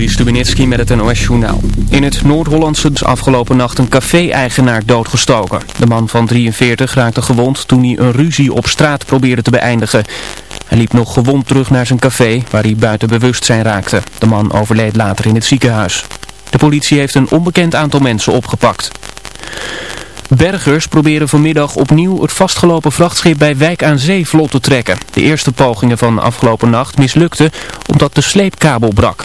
Juri met het NOS-journaal. In het Noord-Hollandse is afgelopen nacht een café-eigenaar doodgestoken. De man van 43 raakte gewond toen hij een ruzie op straat probeerde te beëindigen. Hij liep nog gewond terug naar zijn café, waar hij buiten bewustzijn raakte. De man overleed later in het ziekenhuis. De politie heeft een onbekend aantal mensen opgepakt. Bergers proberen vanmiddag opnieuw het vastgelopen vrachtschip bij Wijk aan Zee vlot te trekken. De eerste pogingen van afgelopen nacht mislukten omdat de sleepkabel brak.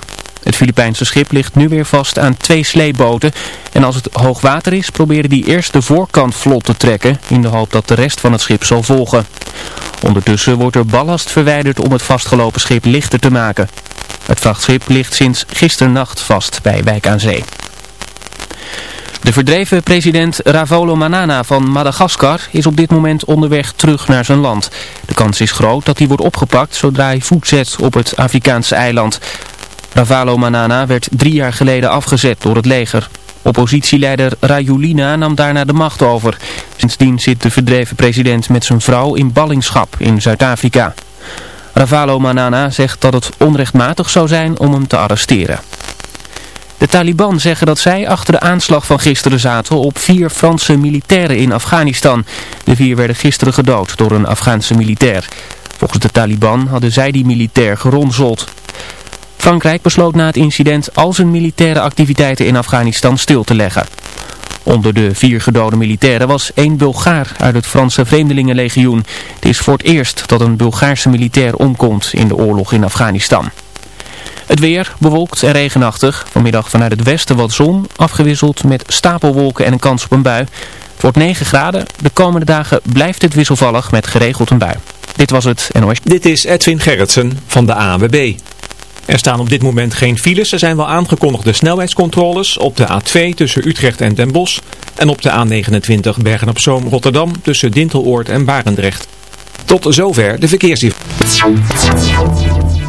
Het Filipijnse schip ligt nu weer vast aan twee sleepboten en als het hoog water is proberen die eerst de voorkant vlot te trekken in de hoop dat de rest van het schip zal volgen. Ondertussen wordt er ballast verwijderd om het vastgelopen schip lichter te maken. Het vrachtschip ligt sinds gisternacht vast bij Wijk aan Zee. De verdreven president Ravolo Manana van Madagaskar is op dit moment onderweg terug naar zijn land. De kans is groot dat hij wordt opgepakt zodra hij voet zet op het Afrikaanse eiland. Ravalo Manana werd drie jaar geleden afgezet door het leger. Oppositieleider Rajulina nam daarna de macht over. Sindsdien zit de verdreven president met zijn vrouw in ballingschap in Zuid-Afrika. Ravalo Manana zegt dat het onrechtmatig zou zijn om hem te arresteren. De Taliban zeggen dat zij achter de aanslag van gisteren zaten op vier Franse militairen in Afghanistan. De vier werden gisteren gedood door een Afghaanse militair. Volgens de Taliban hadden zij die militair geronseld. Frankrijk besloot na het incident al zijn militaire activiteiten in Afghanistan stil te leggen. Onder de vier gedode militairen was één Bulgaar uit het Franse Vreemdelingenlegioen. Het is voor het eerst dat een Bulgaarse militair omkomt in de oorlog in Afghanistan. Het weer bewolkt en regenachtig. Vanmiddag vanuit het westen wat zon, afgewisseld met stapelwolken en een kans op een bui. Het wordt 9 graden. De komende dagen blijft het wisselvallig met geregeld een bui. Dit was het NOS. Dit is Edwin Gerritsen van de ANWB. Er staan op dit moment geen files. Er zijn wel aangekondigde snelheidscontroles op de A2 tussen Utrecht en Den Bosch. En op de A29 Bergen-op-Zoom Rotterdam tussen Dinteloord en Barendrecht. Tot zover de verkeersinformatie.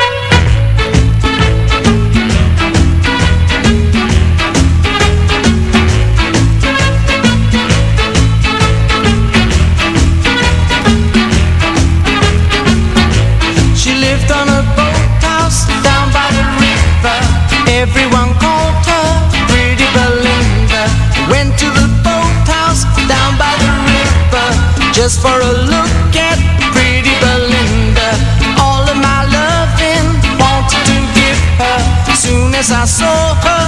Everyone called her Pretty Belinda. Went to the boathouse down by the river just for a look at Pretty Belinda. All of my loving wanted to give her. Soon as I saw her,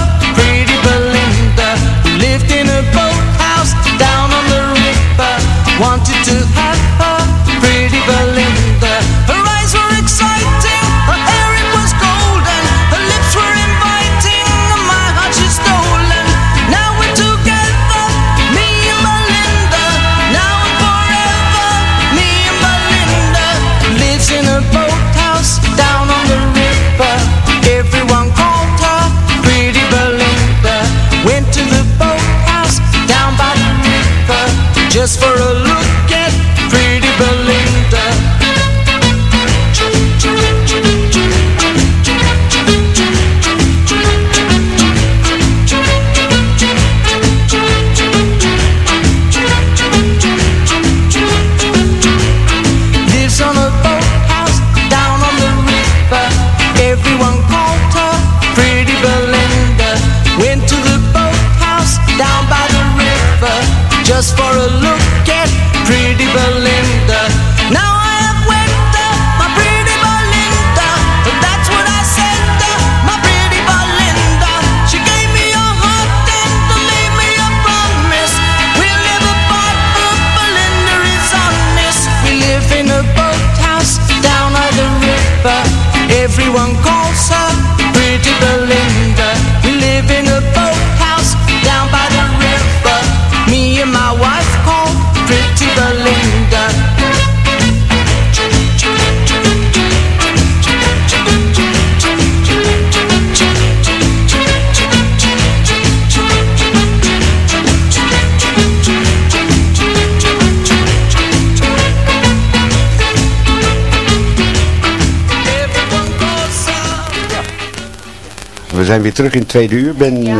We zijn weer terug in het tweede uur. Ben, eh,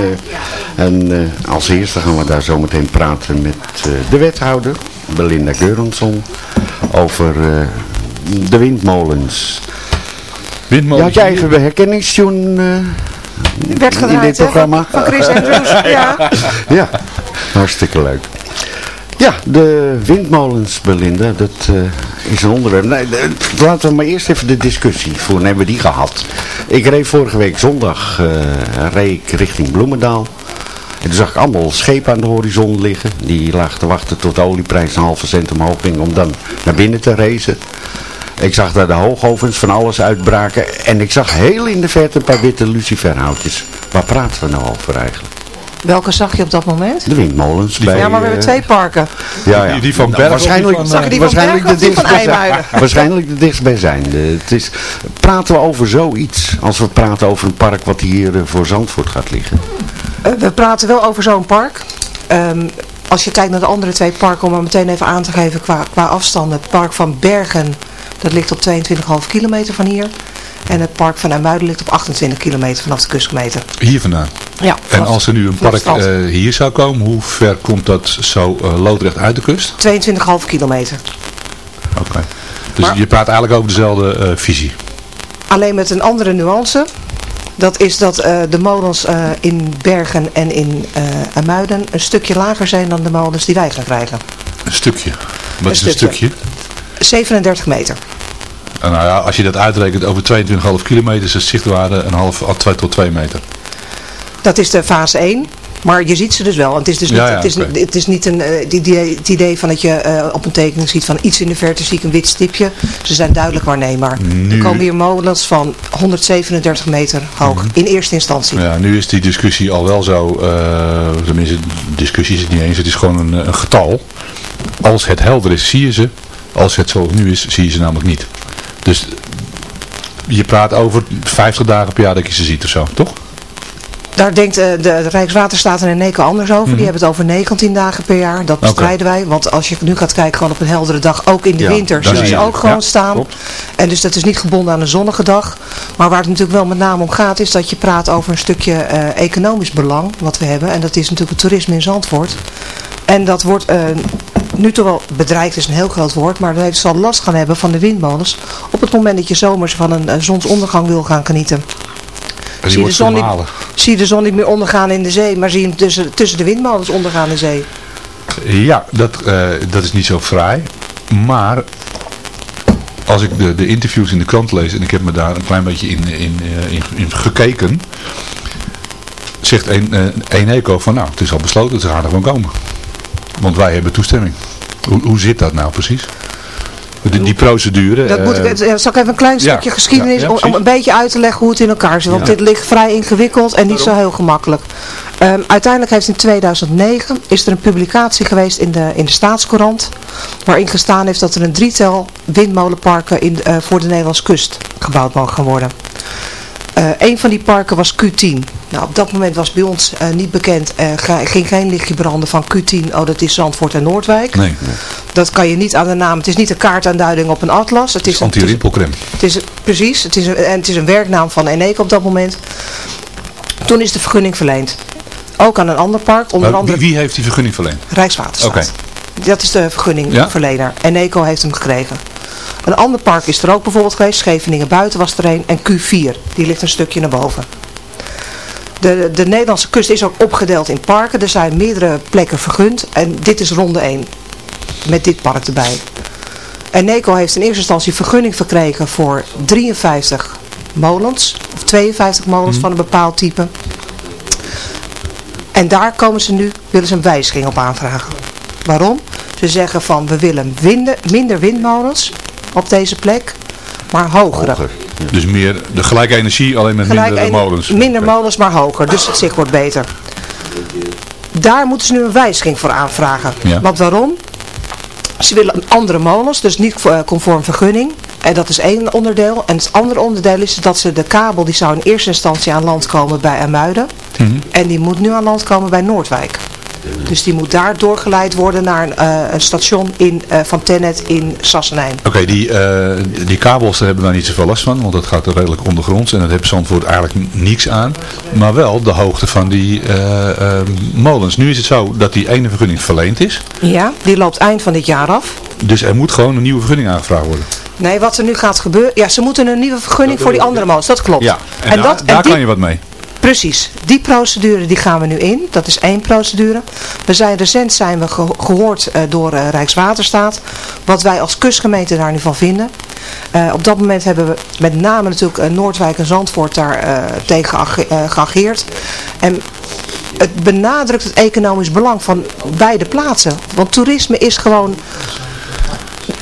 en eh, als eerste gaan we daar zometeen praten met eh, de wethouder, Belinda Geurensson, over eh, de windmolens. Ja, had jij even de herkenningstune eh, Werd in dit hè, programma? Van Chris Andrews, ja. Ja, hartstikke leuk. Ja, de windmolens, Belinda, dat eh, is een onderwerp. Nee, laten we maar eerst even de discussie voeren. Hebben we die gehad? Ik reed vorige week zondag ik richting Bloemendaal. En toen zag ik allemaal schepen aan de horizon liggen. Die lagen te wachten tot de olieprijs een halve cent omhoog ging om dan naar binnen te racen. Ik zag daar de hoogovens van alles uitbraken. En ik zag heel in de verte een paar witte luciferhoutjes. Waar praten we nou over eigenlijk? Welke zag je op dat moment? De windmolens bij... ja, maar we hebben eh, twee parken. ja, ja. Die- die van Nou, Bergen die waarschijnlijk, van, Zag je die van waarschijnlijk die van dichtstbij- IJmuiden? Waarschijnlijk de dichtstbijzijnde. Het is, praten we over zoiets als we praten over een park wat hier eh, voor Zandvoort gaat liggen? Eh, we praten wel over zo'n park. Ehm, als je kijkt naar de andere twee parken, om maar meteen even aan te geven qua, qua afstanden. Het park van Bergen, dat ligt op 22,5 kilometer van hier. En het park van IJmuiden ligt op 28 kilometer vanaf de kustgemeente. Hier vandaan. Ja, En als er nu een park eh, hier zou komen, hoe ver komt dat zo eh, loodrecht uit de kust? 22,5 kilometer. Oké. Dus Maar- je praat eigenlijk over dezelfde eh, visie. Alleen met een andere nuance. Dat is dat de molens in Bergen en in Amuiden een stukje lager zijn dan de molens die wij gaan krijgen. Een stukje. Wat Een is een stukje. Stukje? 37 meter. En nou ja, als je dat uitrekent over 22,5 kilometer is de zichtwaarde een half à 2 tot 2 meter. Dat is de fase 1. Maar je ziet ze dus wel. Het is dus niet, Ja, ja, het is, oké. het is niet een, eh, het idee, het idee van dat je eh, op een tekening ziet van iets in de verte zie ik een wit stipje. Ze zijn duidelijk waarneembaar. Nu- Er komen hier molens van 137 meter hoog. In eerste instantie. Ja, nu is die discussie al wel zo, eh tenminste, discussie is het niet eens, het is gewoon een, een getal. Als het helder is, zie je ze. Als het zoals nu is, zie je ze namelijk niet. Dus je praat over 50 dagen per jaar dat je ze ziet of zo, toch? Daar denkt eh, de, Rijkswaterstaat en Eneco anders over. Die hebben het over 19 dagen per jaar. Dat Mhm. Bestrijden wij. Want als je nu gaat kijken gewoon op een heldere dag, ook in de Ja, winter, zie ze ook het. gewoon Ja, staan. klopt. En dus dat is niet gebonden aan een zonnige dag. Maar waar het natuurlijk wel met name om gaat, is dat je praat over een stukje eh, economisch belang wat we hebben. En dat is natuurlijk het toerisme in Zandvoort. En dat wordt eh, nu toch wel bedreigd, is een heel groot woord. Maar dan zal last gaan hebben van de windmolens. Op het moment dat je zomers van een, zonsondergang wil gaan genieten. Zie de zon niet, zie de zon niet meer ondergaan in de zee, maar zie je hem tussen, tussen de windmolens ondergaan in de zee. Ja, dat, eh, dat is niet zo fraai. Maar als ik de, de interviews in de krant lees en ik heb me daar een klein beetje in, in, eh, in, in gekeken, zegt een, eh, een eco van nou, het is al besloten, ze gaan er gewoon komen. Want wij hebben toestemming. Hoe, hoe zit dat nou precies? Die, die procedure. Dat moet eh, ik, eh, zal ik even een klein stukje geschiedenis om, een beetje uit te leggen hoe het in elkaar zit. Want dit ligt vrij ingewikkeld en niet zo heel gemakkelijk. Ehm, uiteindelijk heeft in 2009 is er een publicatie geweest in de, in de Staatscourant. Waarin gestaan heeft dat er een drietal windmolenparken in, eh, voor de Nederlandse kust gebouwd mogen gaan worden. Eh, een van die parken was Q10. Nou, op dat moment was bij ons eh, niet bekend, ga- ging geen lichtje branden van Q10, oh dat is Zandvoort en Noordwijk. Nee, Dat kan je niet aan de naam, het is niet een kaartaanduiding op een atlas. Het is een, het is, anti-rimpelcreme. het is, precies, het is een, en het is een werknaam van Eneco op dat moment. Toen is de vergunning verleend. Ook aan een ander park, onder Maar andere wie, wie heeft die vergunning verleend? Rijkswaterstaat. Oké. Dat is de vergunningverlener. Eneco heeft hem gekregen. Een ander park is er ook bijvoorbeeld geweest. Scheveningen buiten was er een. En Q4, die ligt een stukje naar boven. De, de Nederlandse kust is ook opgedeeld in parken. Er zijn meerdere plekken vergund. En dit is ronde 1. Met dit park erbij. En NECO heeft in eerste instantie vergunning verkregen voor 53 molens. Of 52 molens van een bepaald type. En daar komen ze nu, willen ze een wijziging op aanvragen. Waarom? Ze zeggen van we willen winden, minder windmolens op deze plek, maar hogere. Hoger. Dus meer de gelijke energie, alleen met Gelijk minder molens. Minder molens, maar hoger. Dus het zicht wordt beter. Daar moeten ze nu een wijziging voor aanvragen. Ja. Want waarom? Ze willen andere molens, dus niet eh, conform vergunning. En dat is één onderdeel. En het andere onderdeel is dat ze de kabel, die zou in eerste instantie aan land komen bij Amuiden. Mhm. En die moet nu aan land komen bij Noordwijk. Dus die moet daar doorgeleid worden naar een, eh, een station in, eh, van Tennet in Sassenheim. Oké, die, eh, die kabels daar hebben we daar niet zoveel last van, want dat gaat er redelijk ondergronds en dat heeft Zandvoort eigenlijk niets aan. Maar wel de hoogte van die molens. Nu is het zo dat die ene vergunning verleend is, Ja, die loopt eind van dit jaar af. dus er moet gewoon een nieuwe vergunning aangevraagd worden. Nee, wat er nu gaat gebeuren... Ja, ze moeten een nieuwe vergunning voor die andere molens. Dat klopt. Ja, en, daar, daar die, kan je wat mee. Precies. Die procedure die gaan we nu in. Dat is één procedure. We zijn recent zijn we ge- gehoord eh, door eh, Rijkswaterstaat. Wat wij als kustgemeente daar nu van vinden. Eh, op dat moment hebben we met name natuurlijk Noordwijk en Zandvoort daar tegen geage- geageerd. En het benadrukt het economisch belang van beide plaatsen. Want toerisme is gewoon...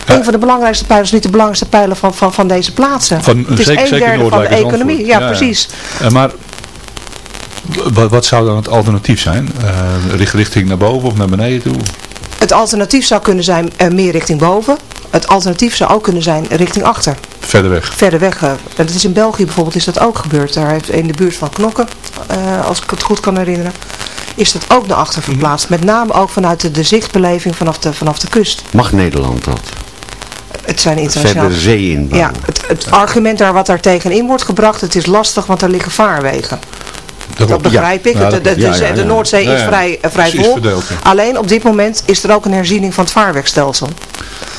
Een van de belangrijkste pijlers, niet de belangrijkste pijler van, van, van deze plaatsen. Van, het is zeker, een zeker derde van de economie. Ja, precies. Maar wat, wat zou dan het alternatief zijn? Eh, richt- richting naar boven of naar beneden toe? Het alternatief zou kunnen zijn eh, meer richting boven. Het alternatief zou ook kunnen zijn richting achter. Verder weg. Verder weg. eh, en dat is in België bijvoorbeeld is dat ook gebeurd. Daar heeft in de buurt van Knokken, eh, als ik het goed kan herinneren, is dat ook naar achter verplaatst. Met name ook vanuit de, de zichtbeleving vanaf de, vanaf de kust. Mag Nederland dat? Het zijn internationaal. Verder zee inbouwen? Ja, het, het argument daar wat daar tegenin wordt gebracht, het is lastig, want er liggen vaarwegen. Dat begrijp ik. Ja, dat de, de, Ja, ja, de ja. Noordzee is ja. vrij, eh, vrij vol. verdeeld. Alleen op dit moment is er ook een herziening van het vaarwegstelsel.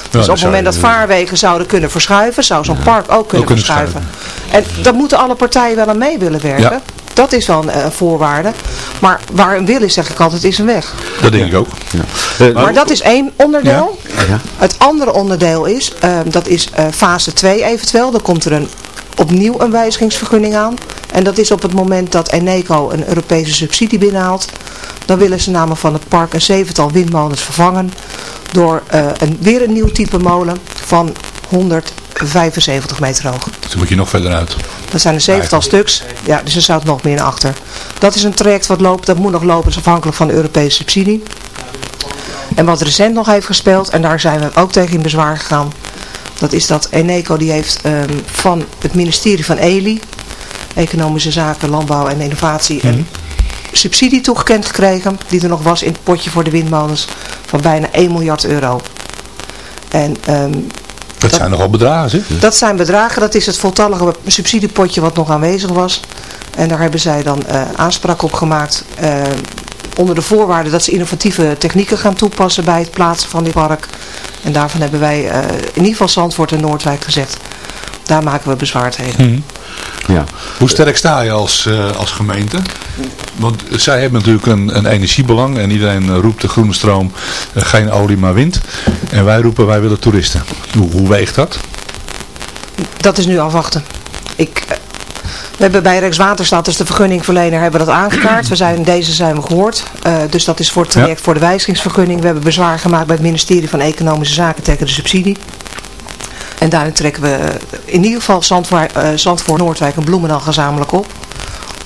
Dus op het moment dat vaarwegen zouden kunnen verschuiven, zou zo'n park ook kunnen kunnen verschuiven. En daar moeten alle partijen wel aan mee willen werken. Ja. Dat is wel een eh, voorwaarde. Maar waar een wil is, zeg ik altijd, is een weg. Dat denk ik ook. Ja. Eh, Maar dat is één onderdeel. Ja. Het andere onderdeel is, eh, dat is eh, fase 2 eventueel. Dan komt er een, opnieuw een wijzigingsvergunning aan. En dat is op het moment dat Eneco een Europese subsidie binnenhaalt. Dan willen ze namelijk van het park een zevental windmolens vervangen. Door eh, een, weer een nieuw type molen van 175 meter hoog. Dus dan moet je nog verder uit. Dat zijn een zevental stuks. Ja, dus er het nog meer naar achter. Dat is een traject wat loopt. Dat moet nog lopen. is afhankelijk van de Europese subsidie. En wat recent nog heeft gespeeld. En daar zijn we ook tegen in bezwaar gegaan. Dat is dat Eneco die heeft ehm, van het ministerie van ELI. Economische Zaken, Landbouw en Innovatie. Een subsidie toegekend gekregen. Die er nog was in het potje voor de windmolens. Van bijna 1 miljard euro. En ehm, Dat, zijn nogal bedragen, zeg. dat zijn bedragen, dat is het voltallige subsidiepotje wat nog aanwezig was. En daar hebben zij dan eh, aanspraak op gemaakt. eh, onder de voorwaarde dat ze innovatieve technieken gaan toepassen bij het plaatsen van dit park. En daarvan hebben wij eh, in ieder geval Zandvoort en Noordwijk gezegd. Daar maken we bezwaar tegen. Ja. Hoe sterk sta je als, eh, als gemeente? Want zij hebben natuurlijk een, een energiebelang en iedereen eh, roept de groene stroom, geen olie maar wind. En wij roepen wij willen toeristen. Hoe, hoe weegt dat? Dat is nu afwachten. Ik, we hebben bij Rijkswaterstaat, dus de vergunningverlener, hebben dat aangekaart. We zijn, deze zijn we gehoord. Eh, dus dat is voor het traject voor de wijzigingsvergunning. We hebben bezwaar gemaakt bij het ministerie van Economische Zaken tegen de subsidie. En daarin trekken we in ieder geval Zandvoort, eh, Zandvoort Noordwijk en Bloemendaal gezamenlijk op.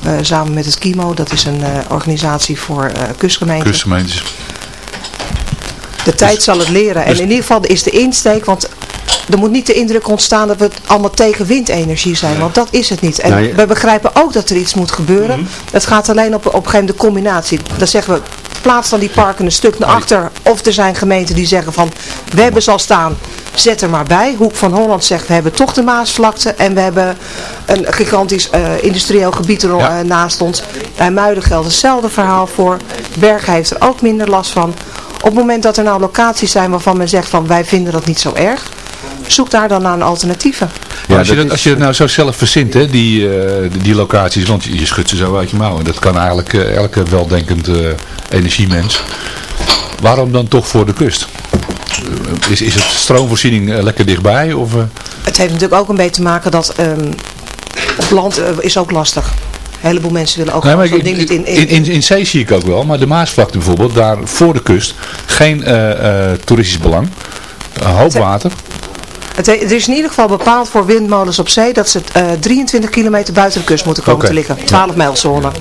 Eh, samen met het KIMO, dat is een organisatie voor kustgemeenten. Kustgemeentes. De tijd zal het leren. En dus- in ieder geval is de insteek, want er moet niet de indruk ontstaan dat we allemaal tegen windenergie zijn. Want dat is het niet. En Nou, je- we begrijpen ook dat er iets moet gebeuren. Het gaat alleen op, op een gegeven moment de combinatie. Dan zeggen we, plaats dan die parken een stuk naar achter. Of er zijn gemeenten die zeggen van, we hebben ze al staan, zet er maar bij. Hoek van Holland zegt, we hebben toch de Maasvlakte. En we hebben een gigantisch eh, industrieel gebied er Ja. eh, naast ons. Bij Muiden geldt hetzelfde verhaal voor. Bergen heeft er ook minder last van. Op het moment dat er nou locaties zijn waarvan men zegt van wij vinden dat niet zo erg. Zoek daar dan naar een alternatieven. Maar als, je dat is- als je het nou zo zelf verzint, hè, die, eh, die, locaties, want je, je schudt ze zo uit je mouwen. Dat kan eigenlijk eh, elke weldenkend eh, energiemens. Waarom dan toch voor de kust? Eh, Is, is het stroomvoorziening eh, lekker dichtbij? Of, eh, Het heeft natuurlijk ook een beetje te maken dat ehm, op land eh, is ook lastig. Een heleboel mensen willen ook Nee, maar gewoon ik- zo'n ding niet in, in, in, in zee zie ik ook wel, maar de Maasvlakte bijvoorbeeld, daar voor de kust, geen eh, eh, toeristisch belang. Een hoop Het- water. Het, he- het is in ieder geval bepaald voor windmolens op zee dat ze eh 23 kilometer buiten de kust moeten komen te liggen. 12 mijlzone.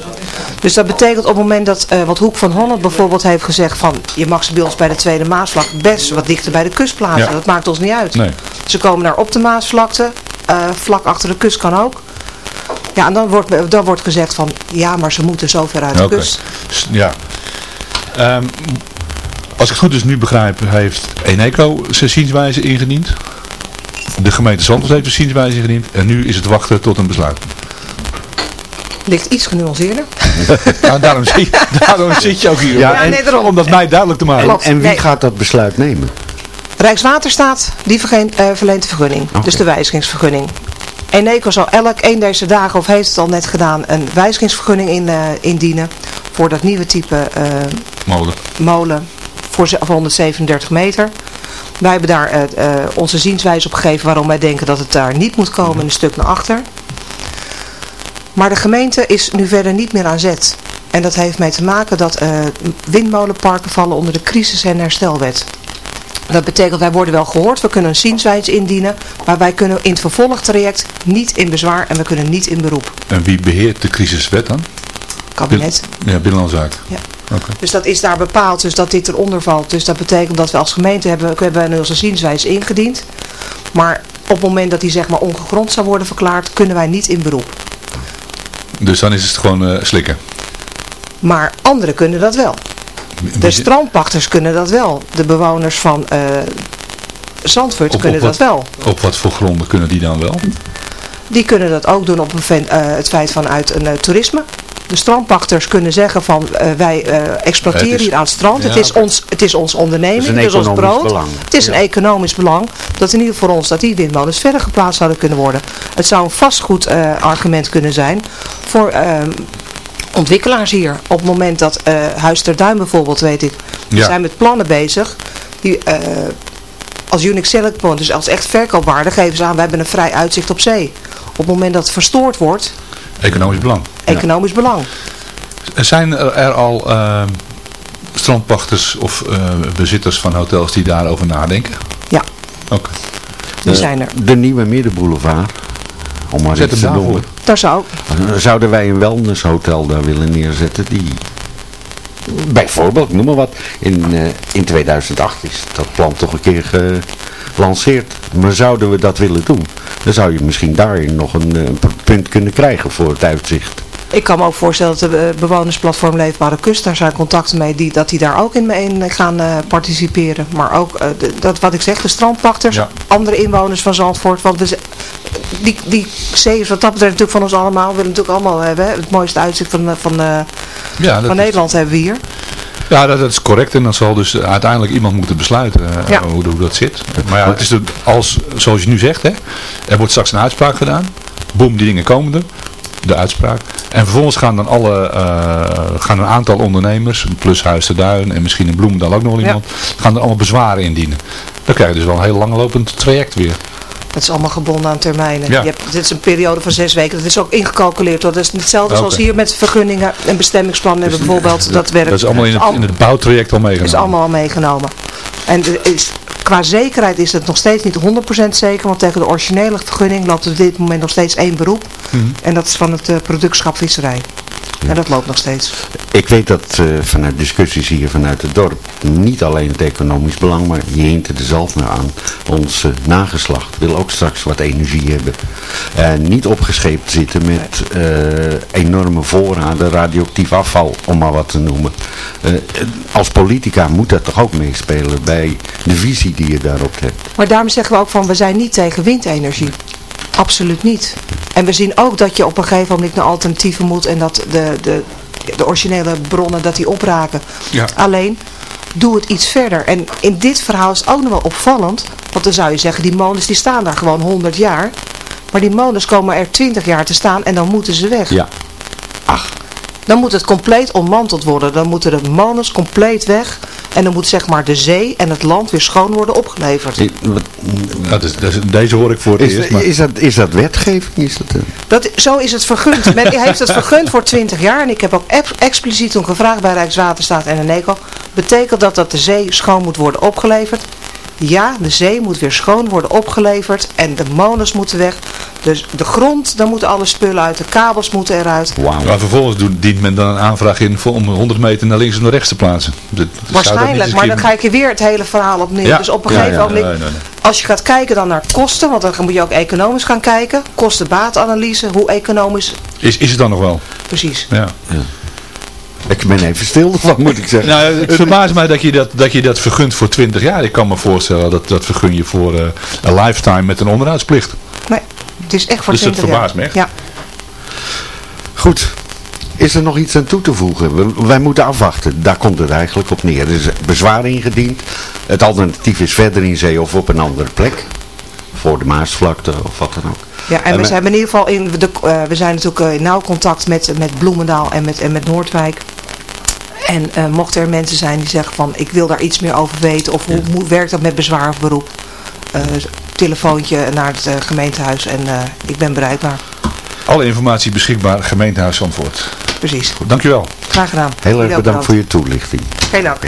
Dus dat betekent op het moment dat eh, wat Hoek van Holland bijvoorbeeld heeft gezegd van je mag ze bij ons bij de Tweede Maasvlakte best wat dichter bij de kust plaatsen. Ja. Dat maakt ons niet uit. Nee. Ze komen daar op de Maasvlakte, eh, vlak achter de kust kan ook. Ja, en dan wordt, dan wordt gezegd van ja, maar ze moeten zo ver uit de kust. Ja. Ehm, als ik het goed dus nu begrijp, heeft Eneco zijn zienswijze ingediend. De gemeente Zandvoort heeft zijn zienswijze ingediend. En nu is het wachten tot een besluit. Ligt iets genuanceerder. Nou, daarom, zit, daarom zit je ook hier. Ja, Ja, en- nee, daarom. Om dat mij duidelijk te maken. En, wie Nee. gaat dat besluit nemen? Rijkswaterstaat, die vergeen- eh, verleent de vergunning. Dus de wijzigingsvergunning. Eneco zal elk een deze dagen, of heeft het al net gedaan, een wijzigingsvergunning in, eh, indienen. Voor dat nieuwe type eh, Molen. molen voor 137 meter. Wij hebben daar eh, eh, onze zienswijze op gegeven waarom wij denken dat het daar niet moet komen, een stuk naar achter. Maar de gemeente is nu verder niet meer aan zet. En dat heeft mee te maken dat eh, windmolenparken vallen onder de crisis- en herstelwet. Dat betekent, wij worden wel gehoord, we kunnen een zienswijze indienen, maar wij kunnen in het vervolgtraject niet in bezwaar en we kunnen niet in beroep. En wie beheert de crisiswet dan? Kabinet. Ja, Binnenlandse Zaken. Ja. Dus dat is daar bepaald, dus dat dit eronder valt. Dus dat betekent dat we als gemeente hebben, hebben onze zienswijze ingediend. Maar op het moment dat die zeg maar ongegrond zou worden verklaard, kunnen wij niet in beroep. Dus dan is het gewoon eh, slikken. Maar anderen kunnen dat wel. De strandpachters kunnen dat wel. De bewoners van eh Zandvoort Op- kunnen op dat wel. Op wat voor gronden kunnen die dan wel? Die kunnen dat ook doen op een eh, het feit vanuit een toerisme. De strandpachters kunnen zeggen van eh, wij eh, exploiteren is- hier aan het strand. Ja, het, is ons, het is ons onderneming, Het is een het is ons brood. belang. Het is een economisch belang dat in ieder geval voor ons dat die windmolens verder geplaatst zouden kunnen worden. Het zou een vastgoed eh, argument kunnen zijn voor ehm, ontwikkelaars hier. Op het moment dat Huis ter Duin bijvoorbeeld, weet ik, die zijn met plannen bezig. Die, als unique selling point, dus als echt verkoopwaarde, geven ze aan, we hebben een vrij uitzicht op zee. Op het moment dat het verstoord wordt, Economisch belang. economisch belang. Zijn er, er al eh, strandpachters of eh, bezitters van hotels die daarover nadenken? Ja, Oké. die Eh, zijn er. De Nieuwe Middenboulevard. Om maar Zet iets hem te noemen. Daar zou Zouden wij een wellnesshotel daar willen neerzetten die... Bijvoorbeeld, noem maar wat. In, eh, in 2008 is dat plan toch een keer gelanceerd. Maar zouden we dat willen doen? Dan zou je misschien daarin nog een, eh, punt kunnen krijgen voor het uitzicht. Ik kan me ook voorstellen dat de eh, bewonersplatform Leefbare Kust, daar zijn contacten mee, die, dat die daar ook in, in gaan eh, participeren. Maar ook, eh, de- dat wat ik zeg, de strandpachters, Ja. andere inwoners van Zandvoort. Want we, die, die zee is wat dat betreft natuurlijk van ons allemaal. We willen natuurlijk allemaal hebben, hè, het mooiste uitzicht van, van, eh, Ja, van is- Nederland hebben we hier. Ja, dat, dat is correct. En dan zal dus uiteindelijk iemand moeten besluiten eh, Ja. hoe, hoe dat zit. Maar ja, het is de, als, zoals je nu zegt, hè, er wordt straks een uitspraak gedaan. Boem, die dingen komen er. De uitspraak. En vervolgens gaan dan alle, eh, gaan een aantal ondernemers, plus Huis de Duin en misschien in Bloemendal ook nog Ja. iemand, gaan er allemaal bezwaren indienen. Dan krijg je dus wel een heel langlopend traject weer. Dat is allemaal gebonden aan termijnen. Ja. Je hebt, dit is een periode van zes weken. Dat is ook ingecalculeerd. hoor. Dat is hetzelfde Oké. zoals hier met vergunningen en bestemmingsplannen hebben bijvoorbeeld. Dat, werkt. Dat is allemaal in het, in het bouwtraject al meegenomen. is allemaal al meegenomen. En is, qua zekerheid is het nog steeds niet 100% zeker, want tegen de originele vergunning loopt op dit moment nog steeds één beroep. Mhm. En dat is van het eh, productschap visserij. En dat loopt nog steeds. Ik weet dat eh, vanuit discussies hier vanuit het dorp niet alleen het economisch belang, maar je hint er zelf naar aan. Ons eh, nageslacht wil ook straks wat energie hebben. En niet opgescheept zitten met eh, enorme voorraden radioactief afval, om maar wat te noemen. Als politica moet dat toch ook meespelen bij de visie die je daarop hebt. Maar daarom zeggen we ook van, we zijn niet tegen windenergie. Absoluut niet. En we zien ook dat je op een gegeven moment naar alternatieven moet en dat de, de, de originele bronnen dat die opraken. Ja. Alleen, doe het iets verder. En in dit verhaal is het ook nog wel opvallend Want dan zou je zeggen, die molens die staan daar gewoon 100 jaar. Maar die molens komen er 20 jaar te staan en dan moeten ze weg. Ja. Ach, Dan moet het compleet ontmanteld worden. Dan moeten de molens compleet weg. En dan moet zeg maar de zee en het land weer schoon worden opgeleverd. i- wat- Dat is, dat is, deze hoor ik voor het is, eerst. Maar, is, dat, is dat wetgeving? Is dat, Dat, zo is het vergund. Men heeft het vergund voor 20 jaar. En ik heb ook ex- expliciet toen gevraagd bij Rijkswaterstaat en de NECO. Betekent dat dat de zee schoon moet worden opgeleverd? Ja, de zee moet weer schoon worden opgeleverd. En de molens moeten weg. Dus de grond, daar moeten alle spullen uit. De kabels moeten eruit. Wauw. maar vervolgens dient men dan een aanvraag in voor, om 100 meter naar links of naar rechts te plaatsen. Dat- Waarschijnlijk, maar dan ik je weer het hele verhaal opnieuw. Ja. Dus op een Ja, gegeven ja, moment, nee, nee, nee. als je gaat kijken dan naar kosten, want dan moet je ook economisch gaan kijken. Kosten-baatanalyse, hoe economisch, Is, is het dan nog wel? precies. Ja. Ik ben even stil, wat moet ik zeggen? Nou, het verbaast mij dat je dat, dat je dat vergunt voor 20 jaar. Ik kan me voorstellen dat dat vergun je voor eh, een lifetime met een onderhoudsplicht. Nee, het is echt voor Dus dat 20 jaar. verbaast me echt. Ja. Goed. Is er nog iets aan toe te voegen? We- wij moeten afwachten. Daar komt het eigenlijk op neer. Er is bezwaar ingediend. Het alternatief is verder in zee of op een andere plek. Voor de Maasvlakte of wat dan ook. Ja, en En we zijn in ieder geval in, de, eh, we zijn natuurlijk eh, in nauw contact met, met Bloemendaal en met, en met Noordwijk. En eh, mochten er mensen zijn die zeggen van ik wil daar iets meer over weten of hoe, hoe werkt dat met bezwaar of beroep. eh, telefoontje naar het eh, gemeentehuis en eh, ik ben bereikbaar. Alle informatie beschikbaar, gemeentehuis Zandvoort. Precies. Goed, dankjewel. Graag gedaan. Heel erg bedankt voor je toelichting. Heel dank.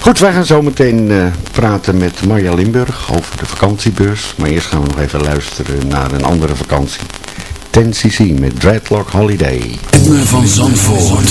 Goed, wij gaan zo meteen eh, praten met Marja Limburg over de vakantiebeurs. Maar eerst gaan we nog even luisteren naar een andere vakantie. 10cc met Dreadlock Holiday. Van Zandvoort.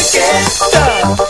Don't like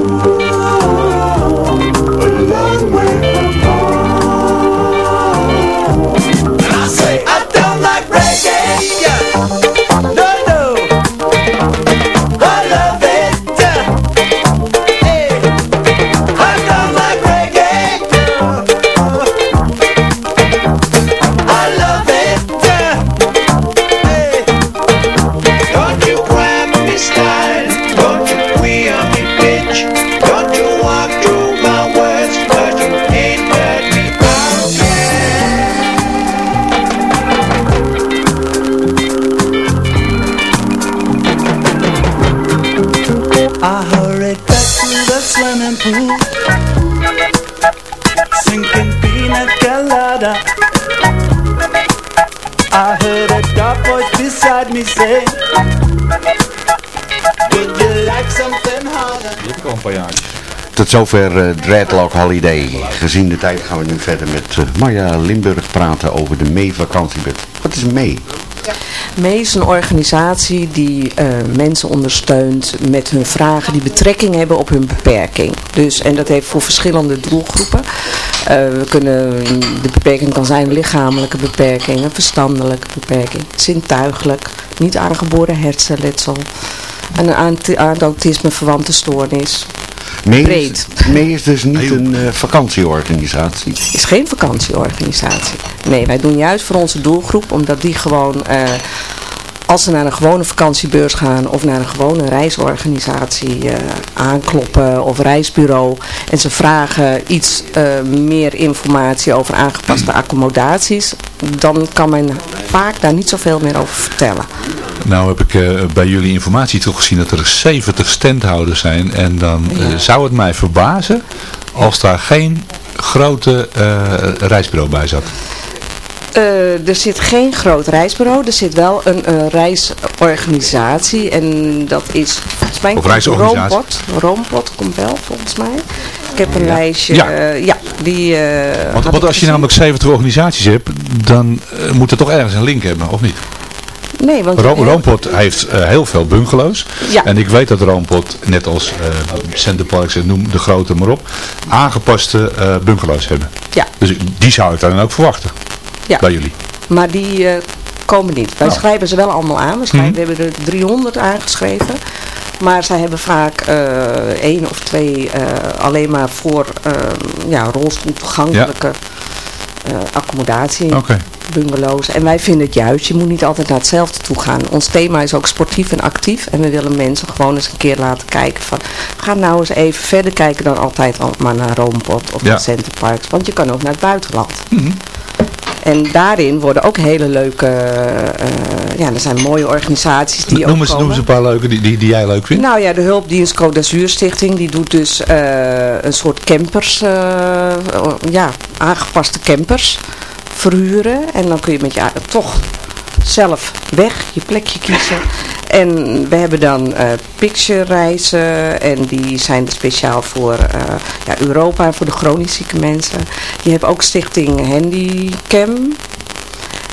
Zover eh, Dreadlock Holiday. Gezien de tijd gaan we nu verder met eh, Marja Limburg praten over de Mee vakantiebus. Wat is Mee? MEE is een organisatie die eh, mensen ondersteunt met hun vragen die betrekking hebben op hun beperking. Dus, en dat heeft voor verschillende doelgroepen. We kunnen, de beperking kan zijn lichamelijke beperking, een verstandelijke beperking, zintuigelijk, niet aangeboren hersenletsel, en een aan, aan autisme verwante stoornis. Mee Breed. is, Mee is dus niet een eh, vakantieorganisatie. is geen vakantieorganisatie. Nee, wij doen juist voor onze doelgroep, omdat die gewoon, eh, als ze naar een gewone vakantiebeurs gaan of naar een gewone reisorganisatie eh, aankloppen of reisbureau en ze vragen iets eh, meer informatie over aangepaste accommodaties, dan kan men vaak daar niet zoveel meer over vertellen. Nou heb ik eh, bij jullie informatie toch gezien dat er 70 standhouders zijn. En dan zou het mij verbazen als daar geen grote reisbureau bij zat. Eh, er zit geen groot reisbureau, er zit wel een eh, reisorganisatie en dat is volgens mij Of reisorganisatie. Roompot. Roompot komt wel volgens mij. Ik heb een lijstje, Ja. ja, ja die... eh, Want, want als je namelijk 70 organisaties hebt, dan eh, moet er toch ergens een link hebben, of niet? Nee, want Ro Roompot heeft eh, heel veel bungalows. Ja. En ik weet dat Roompot, net als uh, Centerparks en noem de grote maar op, aangepaste eh, bungalows hebben. Ja. Dus die zou ik dan ook verwachten Ja. bij jullie. Maar die eh, komen niet. Wij Oh. schrijven ze wel allemaal aan. We, schrijven, Mhm. we hebben er 300 aangeschreven. Maar zij hebben vaak eh, één of twee eh, alleen maar voor eh, ja, rolstoel toegankelijke eh, accommodatie. Bungalows. En wij vinden het juist, je moet niet altijd naar hetzelfde toe gaan. Ons thema is ook sportief en actief. En we willen mensen gewoon eens een keer laten kijken van... Ga nou eens even verder kijken dan altijd al maar naar Roompot of Ja. naar Centerparks. Want je kan ook naar het buitenland. Mhm. En daarin worden ook hele leuke, eh, ja, er zijn mooie organisaties die Noem ook eens, noem eens een paar leuke die, die, die jij leuk vindt. Nou ja, de hulpdienst Côte d'Azur Stichting, die doet dus eh, een soort campers, eh, ja, aangepaste campers verhuren. En dan kun je met je toch zelf weg, je plekje kiezen. En we hebben dan eh picture reizen en die zijn speciaal voor eh, ja, Europa, voor de chronisch zieke mensen. Je hebt ook stichting Handycam.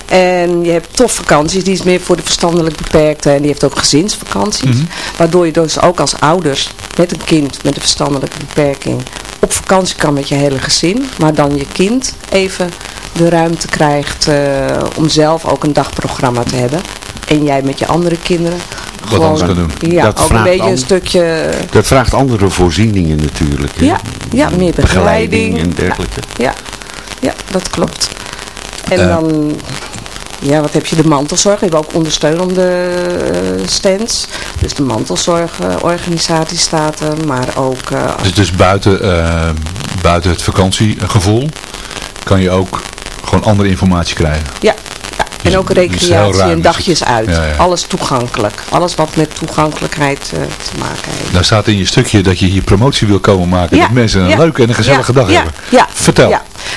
En je hebt tof vakanties, die is meer voor de verstandelijk beperkten. En die heeft ook gezinsvakanties. Mhm. Waardoor je dus ook als ouders met een kind met een verstandelijke beperking op vakantie kan met je hele gezin. Maar dan je kind even de ruimte krijgt eh, om zelf ook een dagprogramma te hebben. En jij met je andere kinderen Wat anders kan doen. Ja, Dat ook een beetje een stukje... Dat vraagt andere voorzieningen natuurlijk. hè? Ja, ja, meer begeleiding. en dergelijke. Ja, ja, dat klopt. En Eh. dan, ja, wat heb je? De mantelzorg. We hebben ook ondersteunende eh, stands. Dus de mantelzorgorganisatie staat er, maar ook... eh, Dus, dus buiten, eh, buiten het vakantiegevoel kan je ook gewoon andere informatie krijgen. ja, ja, en ook Dus recreatie en is dagjes uit. Ja, ja. Alles toegankelijk. Alles wat met toegankelijkheid eh, te maken heeft. Daar staat in je stukje dat je hier promotie wil komen maken. Ja, Dat mensen een leuke en een gezellige dag hebben. Ja, Vertel.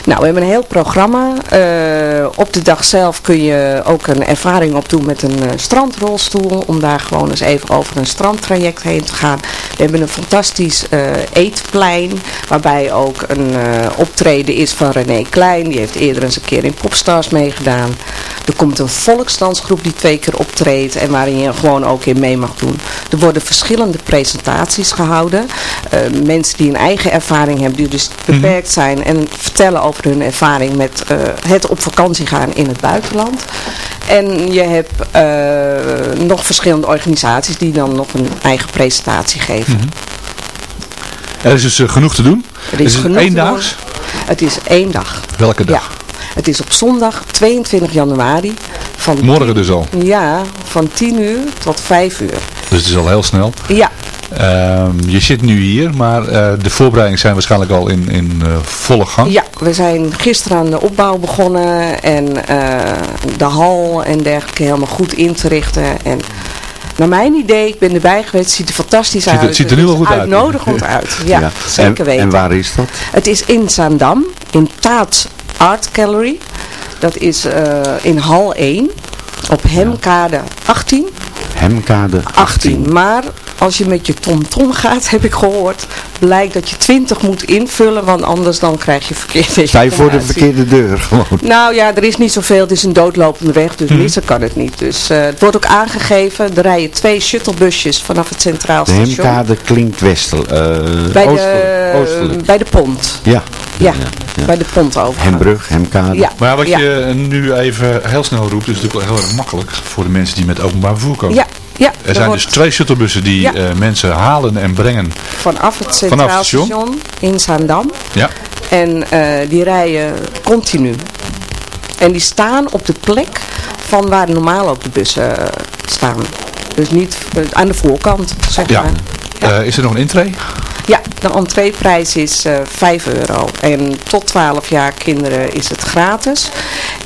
Nou, we hebben een heel programma. Eh, op de dag zelf kun je ook een ervaring opdoen met een eh, strandrolstoel. Om daar gewoon eens even over een strandtraject heen te gaan. We hebben een fantastisch eh, eetplein. Waarbij ook een optreden is van René Klein. Die heeft eerder eens een keer in Popstars meegedaan. Er komt een volksdansgroep die twee keer optreedt. En waarin je gewoon ook in mee mag doen. Er worden verschillende presentaties gehouden. Eh, mensen die een eigen ervaring hebben. Die dus beperkt zijn. En vertellen over hun ervaring met eh, het op vakantie gaan in het buitenland. En je hebt eh, nog verschillende organisaties die dan nog een eigen presentatie geven. Er is dus eh, genoeg te doen. Er is het eendaags? doen. Het is één dag. Welke dag? Ja. Het is op zondag 22 januari. Van Morgen dus al. Ja, van 10 uur tot 5 uur. Dus het is al heel snel. Ja, Ehm, je zit nu hier, maar eh, de voorbereidingen zijn waarschijnlijk al in, in eh, volle gang. ja, we zijn gisteren aan de opbouw begonnen en eh, de hal en dergelijke helemaal goed in te richten. En naar mijn idee, ik ben erbij geweest, ziet er fantastisch Ziet uit. ziet er nu al goed uit. Uitnodigend uit, ja, zeker en, weten. En waar is dat? Het is in Zaandam, in Taats Art Gallery. Dat is eh, in hal 1 op Hemkade 18. Hemkade 18. Maar als je met je TomTom gaat, heb ik gehoord, blijkt dat je 20 moet invullen, want anders dan krijg je verkeerde Sta je voor de verkeerde deur gewoon. Nou ja, er is niet zoveel. Het is een doodlopende weg, dus missen kan het niet. Dus eh, het wordt ook aangegeven. Er rijden twee shuttlebusjes vanaf het Centraal De Station. Hemkade klinkt westel. eh bij, oostelijk. de, oostelijk. bij de pont. Ja. Ja, bij de pont over. Hembrug, Hemkade. Ja. Maar wat Ja. je nu even heel snel roept, is natuurlijk wel heel erg makkelijk voor de mensen die met openbaar vervoer komen. Ja, ja. Er zijn wordt dus twee shuttlebussen die Ja. eh, mensen halen en brengen. vanaf het vanaf Centraal het station. Station in Zaandam. Ja. En eh, die rijden continu. En die staan op de plek van waar normaal ook de bussen eh, staan. Dus niet aan de voorkant, zeg ja. maar. Eh, is er nog een intree? De entreeprijs is eh 5 euro. En tot 12 jaar kinderen is het gratis.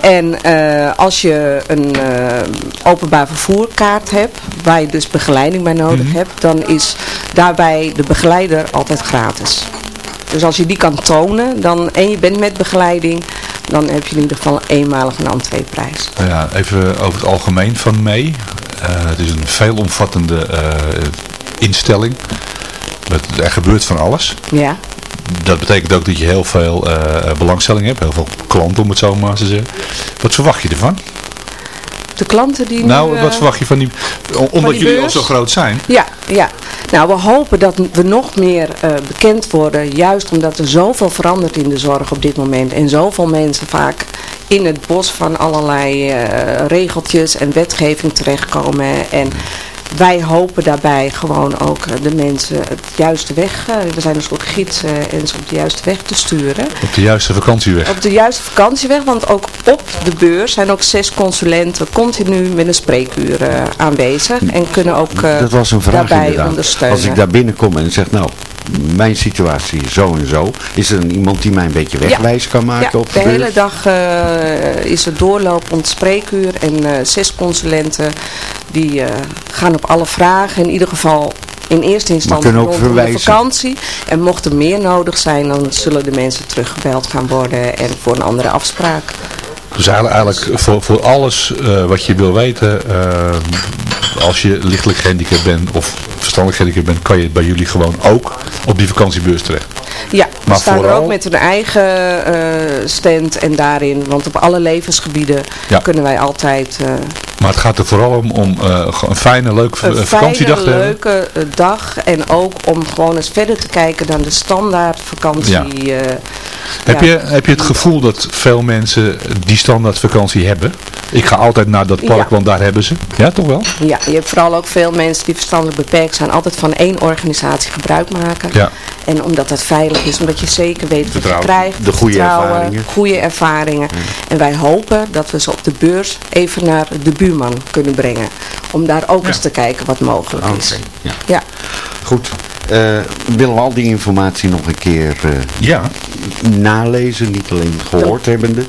En eh, als je een eh, openbaar vervoerkaart hebt, waar je dus begeleiding bij nodig Mhm. hebt, dan is daarbij de begeleider altijd gratis. Dus als je die kan tonen dan, en je bent met begeleiding, dan heb je in ieder geval eenmalig een entreeprijs. Nou ja, even over het algemeen van mee. Eh, het is een veelomvattende eh, instelling. Er gebeurt van alles. Ja. Dat betekent ook dat je heel veel eh, belangstelling hebt. Heel veel klanten om het zo maar te zeggen. Wat verwacht je ervan? De klanten die Nou, nu, wat eh, verwacht je van die... Omdat die jullie al zo groot zijn. Ja, ja. Nou, we hopen dat we nog meer eh, bekend worden. Juist omdat er zoveel verandert in de zorg op dit moment. En zoveel mensen vaak in het bos van allerlei regeltjes en wetgeving terechtkomen. En wij hopen daarbij gewoon ook eh, de mensen het juiste weg, eh, we zijn een soort gids, eh, en ze op de juiste weg te sturen. Op de juiste vakantieweg. Op de juiste vakantieweg, want ook op de beurs zijn ook zes consulenten continu met een spreekuur eh, aanwezig. En kunnen ook Dat was een vraag daarbij inderdaad. ondersteunen. Als ik daar binnenkom en zeg, nou, mijn situatie is zo en zo. Is er een, iemand die mij een beetje wegwijs kan maken ja, op de, hele dag eh, is er doorlopend spreekuur en eh, zes consulenten die eh, gaan op alle vragen. In ieder geval in eerste instantie kunnen ook rondom de verwijzen. vakantie. En mocht er meer nodig zijn, dan zullen de mensen teruggebeld gaan worden en voor een andere afspraak. Dus eigenlijk, eigenlijk voor, voor alles eh, wat je wil weten, als je lichtelijk gehandicapt bent of verstandelijk gehandicapt bent, kan je bij jullie gewoon ook op die vakantiebeurs terecht. Ja, we staan er ook met een eigen eh, stand en daarin, want op alle levensgebieden Ja. kunnen wij altijd eh, Maar het gaat er vooral om, om eh, een fijne, leuke een vakantiedag fijne, te hebben. leuke dag en ook om gewoon eens verder te kijken dan de standaard vakantie. eh, Heb, ja. je, heb je het gevoel dat veel mensen die standaard vakantie hebben? Ik ga altijd naar dat park, Ja. want daar hebben ze. Ja, toch wel? Ja, je hebt vooral ook veel mensen die verstandelijk beperkt zijn, altijd van één organisatie gebruik maken. Ja. En omdat dat veilig is, omdat je zeker weet wat je krijgt. De goede vertrouwen, ervaringen. Goede ervaringen. En wij hopen dat we ze op de beurs even naar de buurman kunnen brengen. Om daar ook eens te kijken wat mogelijk is. Oké, ja. Ja. Goed. Eh, willen we al die informatie nog een keer eh, Ja. nalezen, niet alleen gehoord hebbende,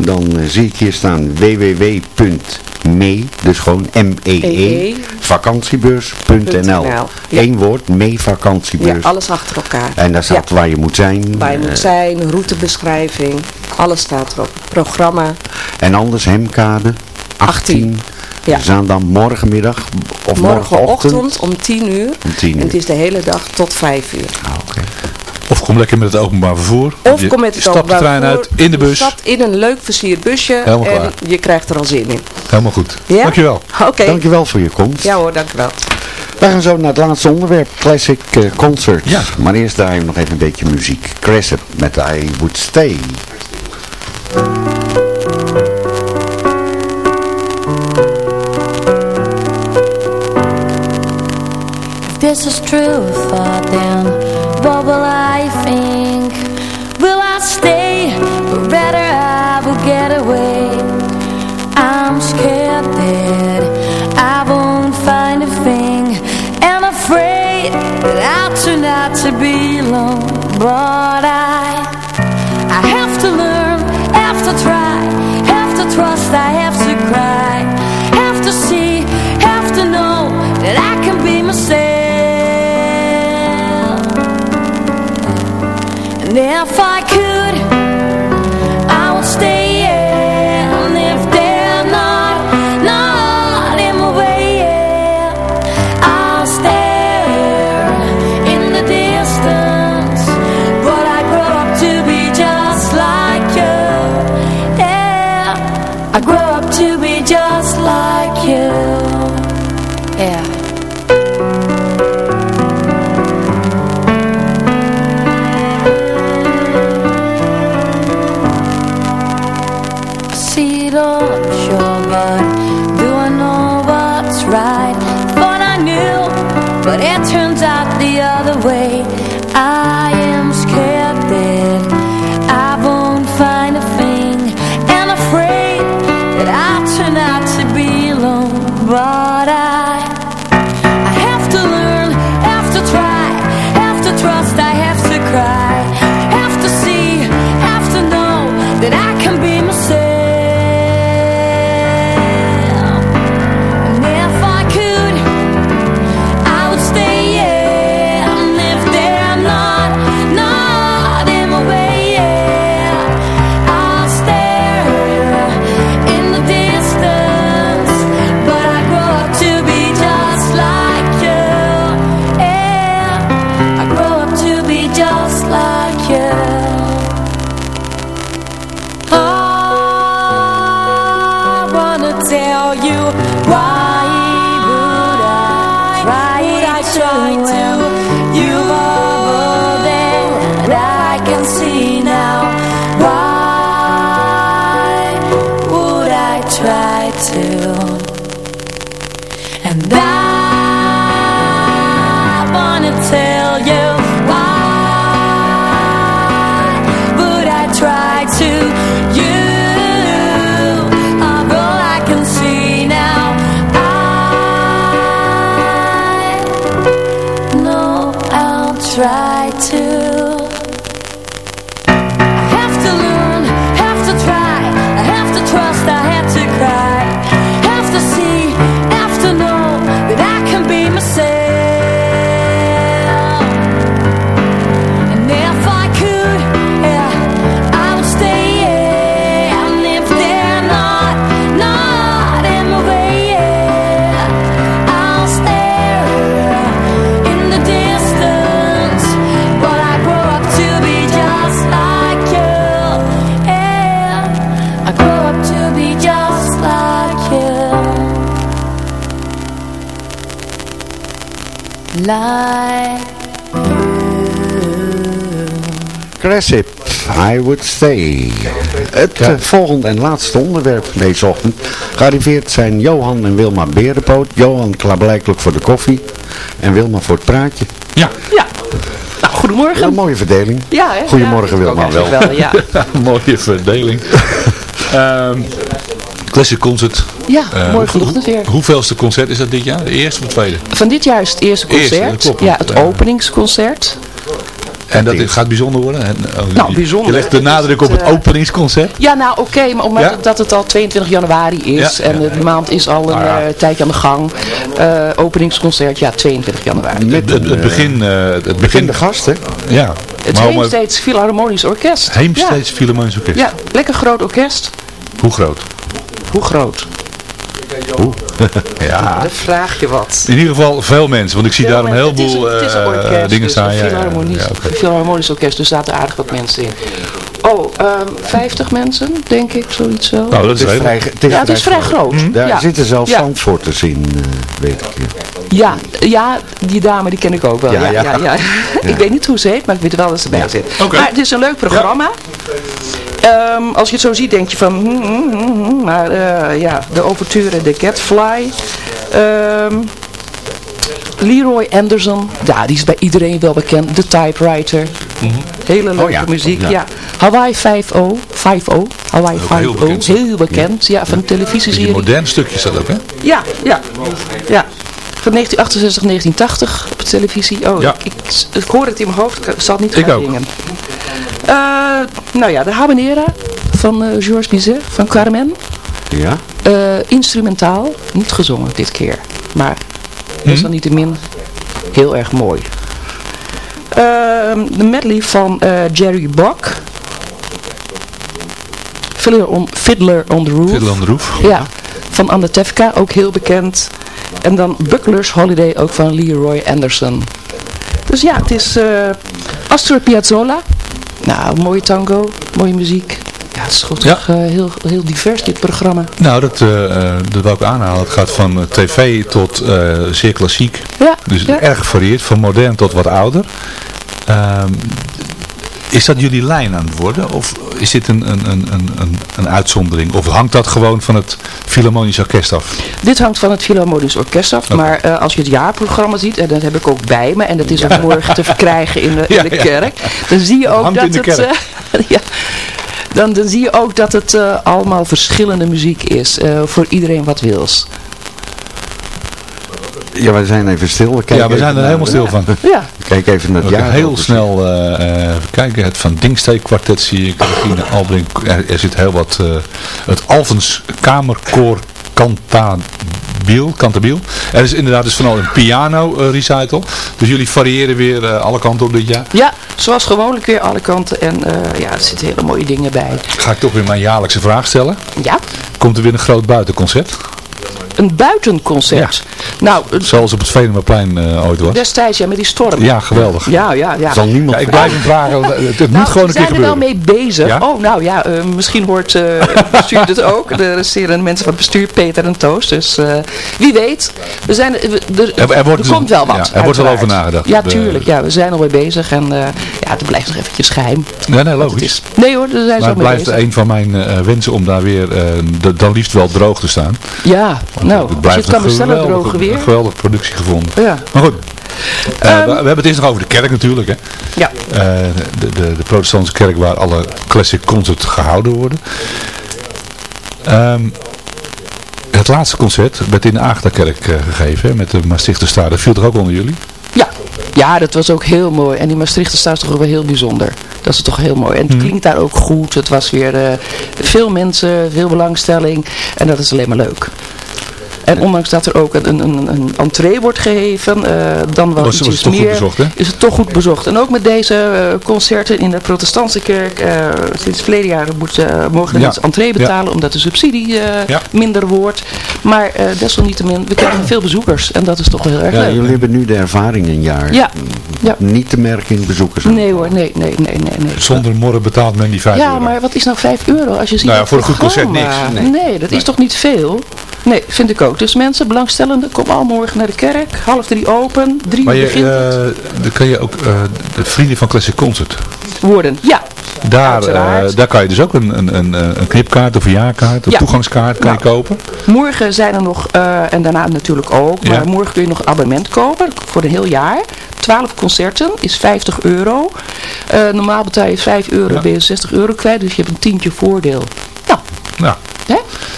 dan eh, zie ik hier staan www.mee, dus gewoon M-E-E, EE. vakantiebeurs.nl. Ja. Eén woord, mee ja, vakantiebeurs. alles achter elkaar. En daar staat Ja. waar je moet zijn. Waar je moet zijn, routebeschrijving, alles staat erop. Programma. En anders Hemkade, 18. Ja. Zaandam morgenmiddag of morgenochtend. Morgenochtend om 10 uur. Om 10 En uur. het is de hele dag tot 5 uur. Ah, oké. Of kom lekker met het openbaar vervoer. Of je kom met het stapt de openbaar trein uit, vervoer, in de bus. stapt in een leuk versierd busje Helemaal en klaar. je krijgt er al zin in. Helemaal goed. Ja? Dankjewel. Oké. Dankjewel voor je komst. Ja hoor, dankjewel. Wij gaan zo naar het laatste onderwerp, Classic eh, Concerts. Ja. Maar eerst draaien we nog even een beetje muziek. Crescent met I Would Stay. This is true thought then What will I Like Cressip, I would stay. Het eh, volgende en laatste onderwerp deze ochtend. Gearriveerd zijn Johan en Wilma Berenpoot. Johan klaarblijkelijk voor de koffie. En Wilma voor het praatje. Ja. Ja. Nou, goedemorgen. Een mooie verdeling. Ja, hè? Goedemorgen Ja, Wilma wel. wel, ja. Mooie verdeling. Ehm Classic Concert. Ja, Eh, morgenochtend hoe- weer. Hoeveelste concert is dat dit jaar? De eerste of de tweede? Van dit jaar is het eerste Eerste, concert. dat klopt. ja, het openingsconcert. En dat gaat bijzonder worden? En, oh, Nou, je- bijzonder. Je legt de nadruk op Het, het eh, openingsconcert. Ja, nou oké, maar omdat Ja? het, dat het al 22 januari is Ja, en de maand is al een ja. eh, tijdje aan de gang. Eh, openingsconcert, ja, 22 januari. Het, het, het begin... eh, het begin de gasten. Ja. Het maar Heemsteeds Philharmonisch Orkest. Heemsteeds Philharmonisch Orkest. Ja. ja, lekker groot orkest. Hoe groot? Hoe groot? Ja. Dan vraag je wat. In ieder geval veel mensen, want ik zie daar een Het is heleboel een, het is een orkest, dingen dus staan. Een Ja, orkest, dus zaten aardig wat mensen in. Oh, ehm 50 mensen, denk ik, zoiets zo. Nou, dat is Het is vrij, het is ja, het is vrij groot. Daar ja. zitten zelfs ja. Zandvoorters in, eh, weet ik. Ja, ja, die dame die ken ik ook wel. Ja, Ja, ja, ja. ja. ik weet niet hoe ze heet, maar ik weet wel dat ze erbij zit. Oké. Maar het is een leuk programma. Ehm, als je het zo ziet, denk je van... hmm, maar eh, ja, de overture, de Catfly. Ehm, Leroy Anderson, ja, die is bij iedereen wel bekend. De Typewriter. Hele leuke Oh ja, muziek, ja. ja. Hawaii 5-0, 5-0, Hawaii 5-0, heel bekend, heel bekend. Ja, van de televisieserie. modern stukje staat ook, hè? Ja, ja, ja. Van 1968, 1980 op de televisie. Oh, Ja. ik, ik, ik hoor het in mijn hoofd, ik zal het niet Ik gaan ook. zingen. Eh, nou ja, de Habanera van eh, Georges Bizet, van Carmen. Ja? Eh, instrumentaal, niet gezongen dit keer. Maar Mhm. desalniettemin heel erg mooi. Ehm, de medley van eh, Jerry Bock. Fiddler on, Fiddler on the Roof. Fiddle on the Roof. Ja, van Anne Tefka, ook heel bekend. En dan Buckler's Holiday, ook van Leroy Anderson. Dus ja, het is Astor Piazzolla. Nou, mooie tango, mooie muziek. Het is goed, Ja. eh, heel, heel divers dit programma. Nou, dat, eh, eh, dat wil ik aanhalen. Het gaat van tv tot zeer klassiek. Ja, Dus ja. erg gevarieerd, van modern tot wat ouder. Ehm, is dat jullie lijn aan het worden? Of is dit een, een, een, een, een- een uitzondering? Of hangt dat gewoon van het Philharmonisch Orkest af? Dit hangt van het Philharmonisch Orkest af, maar als je het jaarprogramma ziet, en dat heb ik ook bij me, en dat is ook morgen te verkrijgen in de, in de kerk, dan zie je ook dat het... eh, ja, dan, dan zie je ook dat het eh, allemaal verschillende muziek is, eh, voor iedereen wat wils. Ja, wij zijn even stil. We Ja, we zijn er naar- helemaal stil van. Ja. Kijk even naar het jaar. heel snel eh, eh, even kijken. Het Van Dingsteek kwartet zie ik. Regine Albring. Er, er zit heel wat. eh, het Alphens Kamerkoor Cantabiel. Er is inderdaad dus van al een piano eh, recital. Dus jullie variëren weer eh, alle kanten op dit jaar. Ja, zoals gewoonlijk weer alle kanten, en eh, ja, er zitten hele mooie dingen bij. Ga ik toch weer mijn jaarlijkse vraag stellen. Ja, Komt er weer een groot buitenconcert? Een buitenconcert. Nou, eh, Zoals op het Venemaplein eh ooit was. destijds ja, met die storm. Ja, geweldig. Ja, ja, ja. Zal niemand Ja, ik blijf hem vragen. Het, het Nou, moet gewoon een keer zijn er wel mee bezig. Ja? Oh, nou ja, eh, misschien hoort eh, het bestuur dit ook. Er resterende mensen van het bestuur, Peter en Toos. Dus eh, wie weet. We zijn, we- er, Er- er wordt komt wel wat. ja, er wordt wel over nagedacht. Ja, De- tuurlijk. Ja, we zijn alweer bezig. En eh, ja, het blijft nog eventjes geheim. Nee, het logisch. is. Nee hoor, daar zijn Maar ze het al mee blijft bezig. een van mijn eh, wensen om daar weer eh, dan liefst wel droog te staan. Ja, nou, het als je blijft het kan bestellen, droge weer. Een geweldige productie gevonden. Ja. Maar goed, eh, Ehm, we, we hebben het eerst nog over de kerk natuurlijk. Hè. Ja. Eh, de, de, de protestantse kerk waar alle classic concerts gehouden worden. Ehm, het laatste concert werd in de Aagda-kerk eh, gegeven hè, met de Maastrichter. Dat viel toch ook onder jullie? Ja. ja, dat was ook heel mooi. En die Maastrichter staat toch ook wel heel bijzonder. Dat is toch heel mooi. En het Mhm. klinkt daar ook goed. Het was weer veel mensen, veel belangstelling. En dat is alleen maar leuk. En ondanks dat er ook een, een, een entree wordt gegeven, eh, dan wel Was- was ietsjes het toch goed meer, bezocht, is het toch goed bezocht. En ook met deze eh, concerten in de protestantse kerk, eh, sinds verleden jaar moet, eh, mogen de Ja. mensen entree Ja. betalen, omdat de subsidie eh, Ja. minder wordt. Maar eh, desalniettemin, we krijgen veel bezoekers en dat is toch wel heel erg Ja, leuk. jullie hebben nu de ervaring een jaar. Ja. Ja. Niet te merken in bezoekers. Nee hoor, nee, nee, nee, nee. nee. Zonder morren betaalt men die 5 Ja, euro. maar wat is nou 5 euro als je ziet Nou ja, voor een goed concert niks. Nee, dat is toch niet veel? Nee, vind ik ook. Dus mensen, belangstellenden, kom al morgen naar de kerk. Half drie open, drie Maar uur je, begint eh, dan kan je ook eh, de vrienden van Classic Concert. worden. Ja, Daar, eh, daar kan je dus ook een, een, een, een knipkaart of een jaarkaart, een Ja. toegangskaart kan je Nou. kopen. morgen zijn er nog, eh, en daarna natuurlijk ook, maar Ja. morgen kun je nog een abonnement kopen voor een heel jaar. 12 concerten is 50 euro. Eh, normaal betaal je 5 euro, Ja. ben je 60 euro kwijt, dus je hebt een tientje voordeel. Nou, Nou, hè?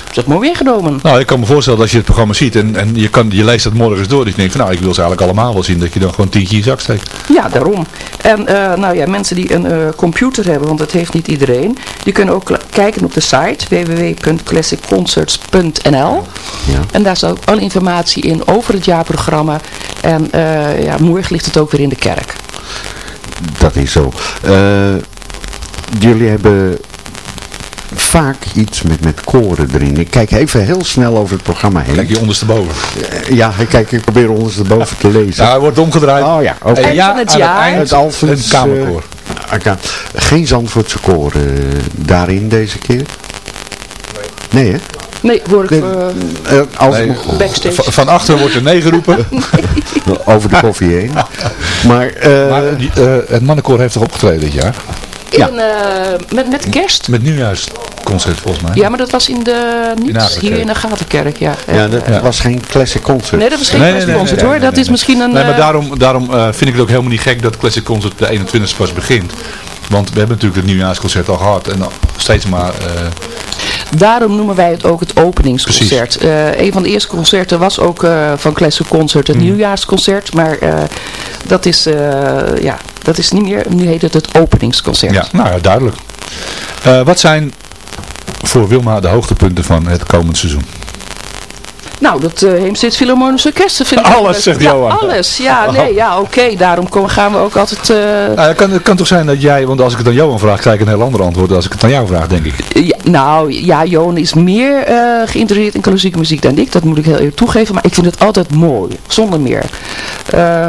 Is dat mooi weergenomen? nou, ik kan me voorstellen dat als je het programma ziet en, en je, kan, je leest dat morgen eens door. Dat je denkt van nou, ik wil ze eigenlijk allemaal wel zien. Dat je dan gewoon tientje in je zak steekt. Ja, daarom. En eh, nou ja, mensen die een eh, computer hebben, want dat heeft niet iedereen, die kunnen ook kijken op de site www.classicconcerts.nl Ja. En daar staat ook alle informatie in over het jaarprogramma. En eh, ja, morgen ligt het ook weer in de kerk. Dat is zo. Eh, jullie hebben vaak iets met, met koren erin. Ik kijk even heel snel over het programma heen. Kijk je ondersteboven. Eh, ja, kijk, ik probeer ondersteboven te lezen. Ja, hij wordt omgedraaid. Oh ja, oké. En Eind van het aan jaar. eind Het Alphens, kamerkoor. oké. Geen Zandvoortse koren eh, daarin deze keer? Nee, hè? Nee, hoor ik Nee, eh, Eh, als Nee, backstage. van, van achter wordt er nee geroepen. over de koffie heen. Maar, eh, maar die, eh, het mannenkoor heeft toch opgetreden dit jaar? Ja. in, eh, met, met kerst. Met nieuwjaarsconcert volgens mij. Ja, maar dat was in de, niet hier in de Gatenkerk, ja. ja, dat Ja. was geen classic concert. Nee, dat was geen Nee, nee, nee, kerstconcert nee, hoor. nee, dat nee, is nee. misschien een... Nee, maar eh, daarom, daarom eh, vind ik het ook helemaal niet gek dat Classic Concert de 21ste pas begint. Want we hebben natuurlijk het nieuwjaarsconcert al gehad. En dan steeds maar... eh, Daarom noemen wij het ook het openingsconcert. Eh, een van de eerste concerten was ook eh, van Classic Concert het nieuwjaarsconcert. Maar eh, dat, is, ja, dat is niet meer. Nu heet het het openingsconcert. ja, nou ja, duidelijk. Wat zijn voor Wilma de hoogtepunten van het komend seizoen? Nou, dat uh, Heemsteeds Philharmonisch Orkest vind ik Alles, zegt ja, Johan. alles. Ja, Oh. nee, ja, oké. Daarom komen, gaan we ook altijd... eh, Nou, het, kan, het kan toch zijn dat jij, want als ik het aan Johan vraag, krijg ik een heel ander antwoord dan als ik het aan jou vraag, denk ik. ja, nou, ja, Johan is meer eh, geïnteresseerd in klassieke muziek dan ik. Dat moet ik heel eerlijk toegeven. Maar ik vind het altijd mooi. Zonder meer.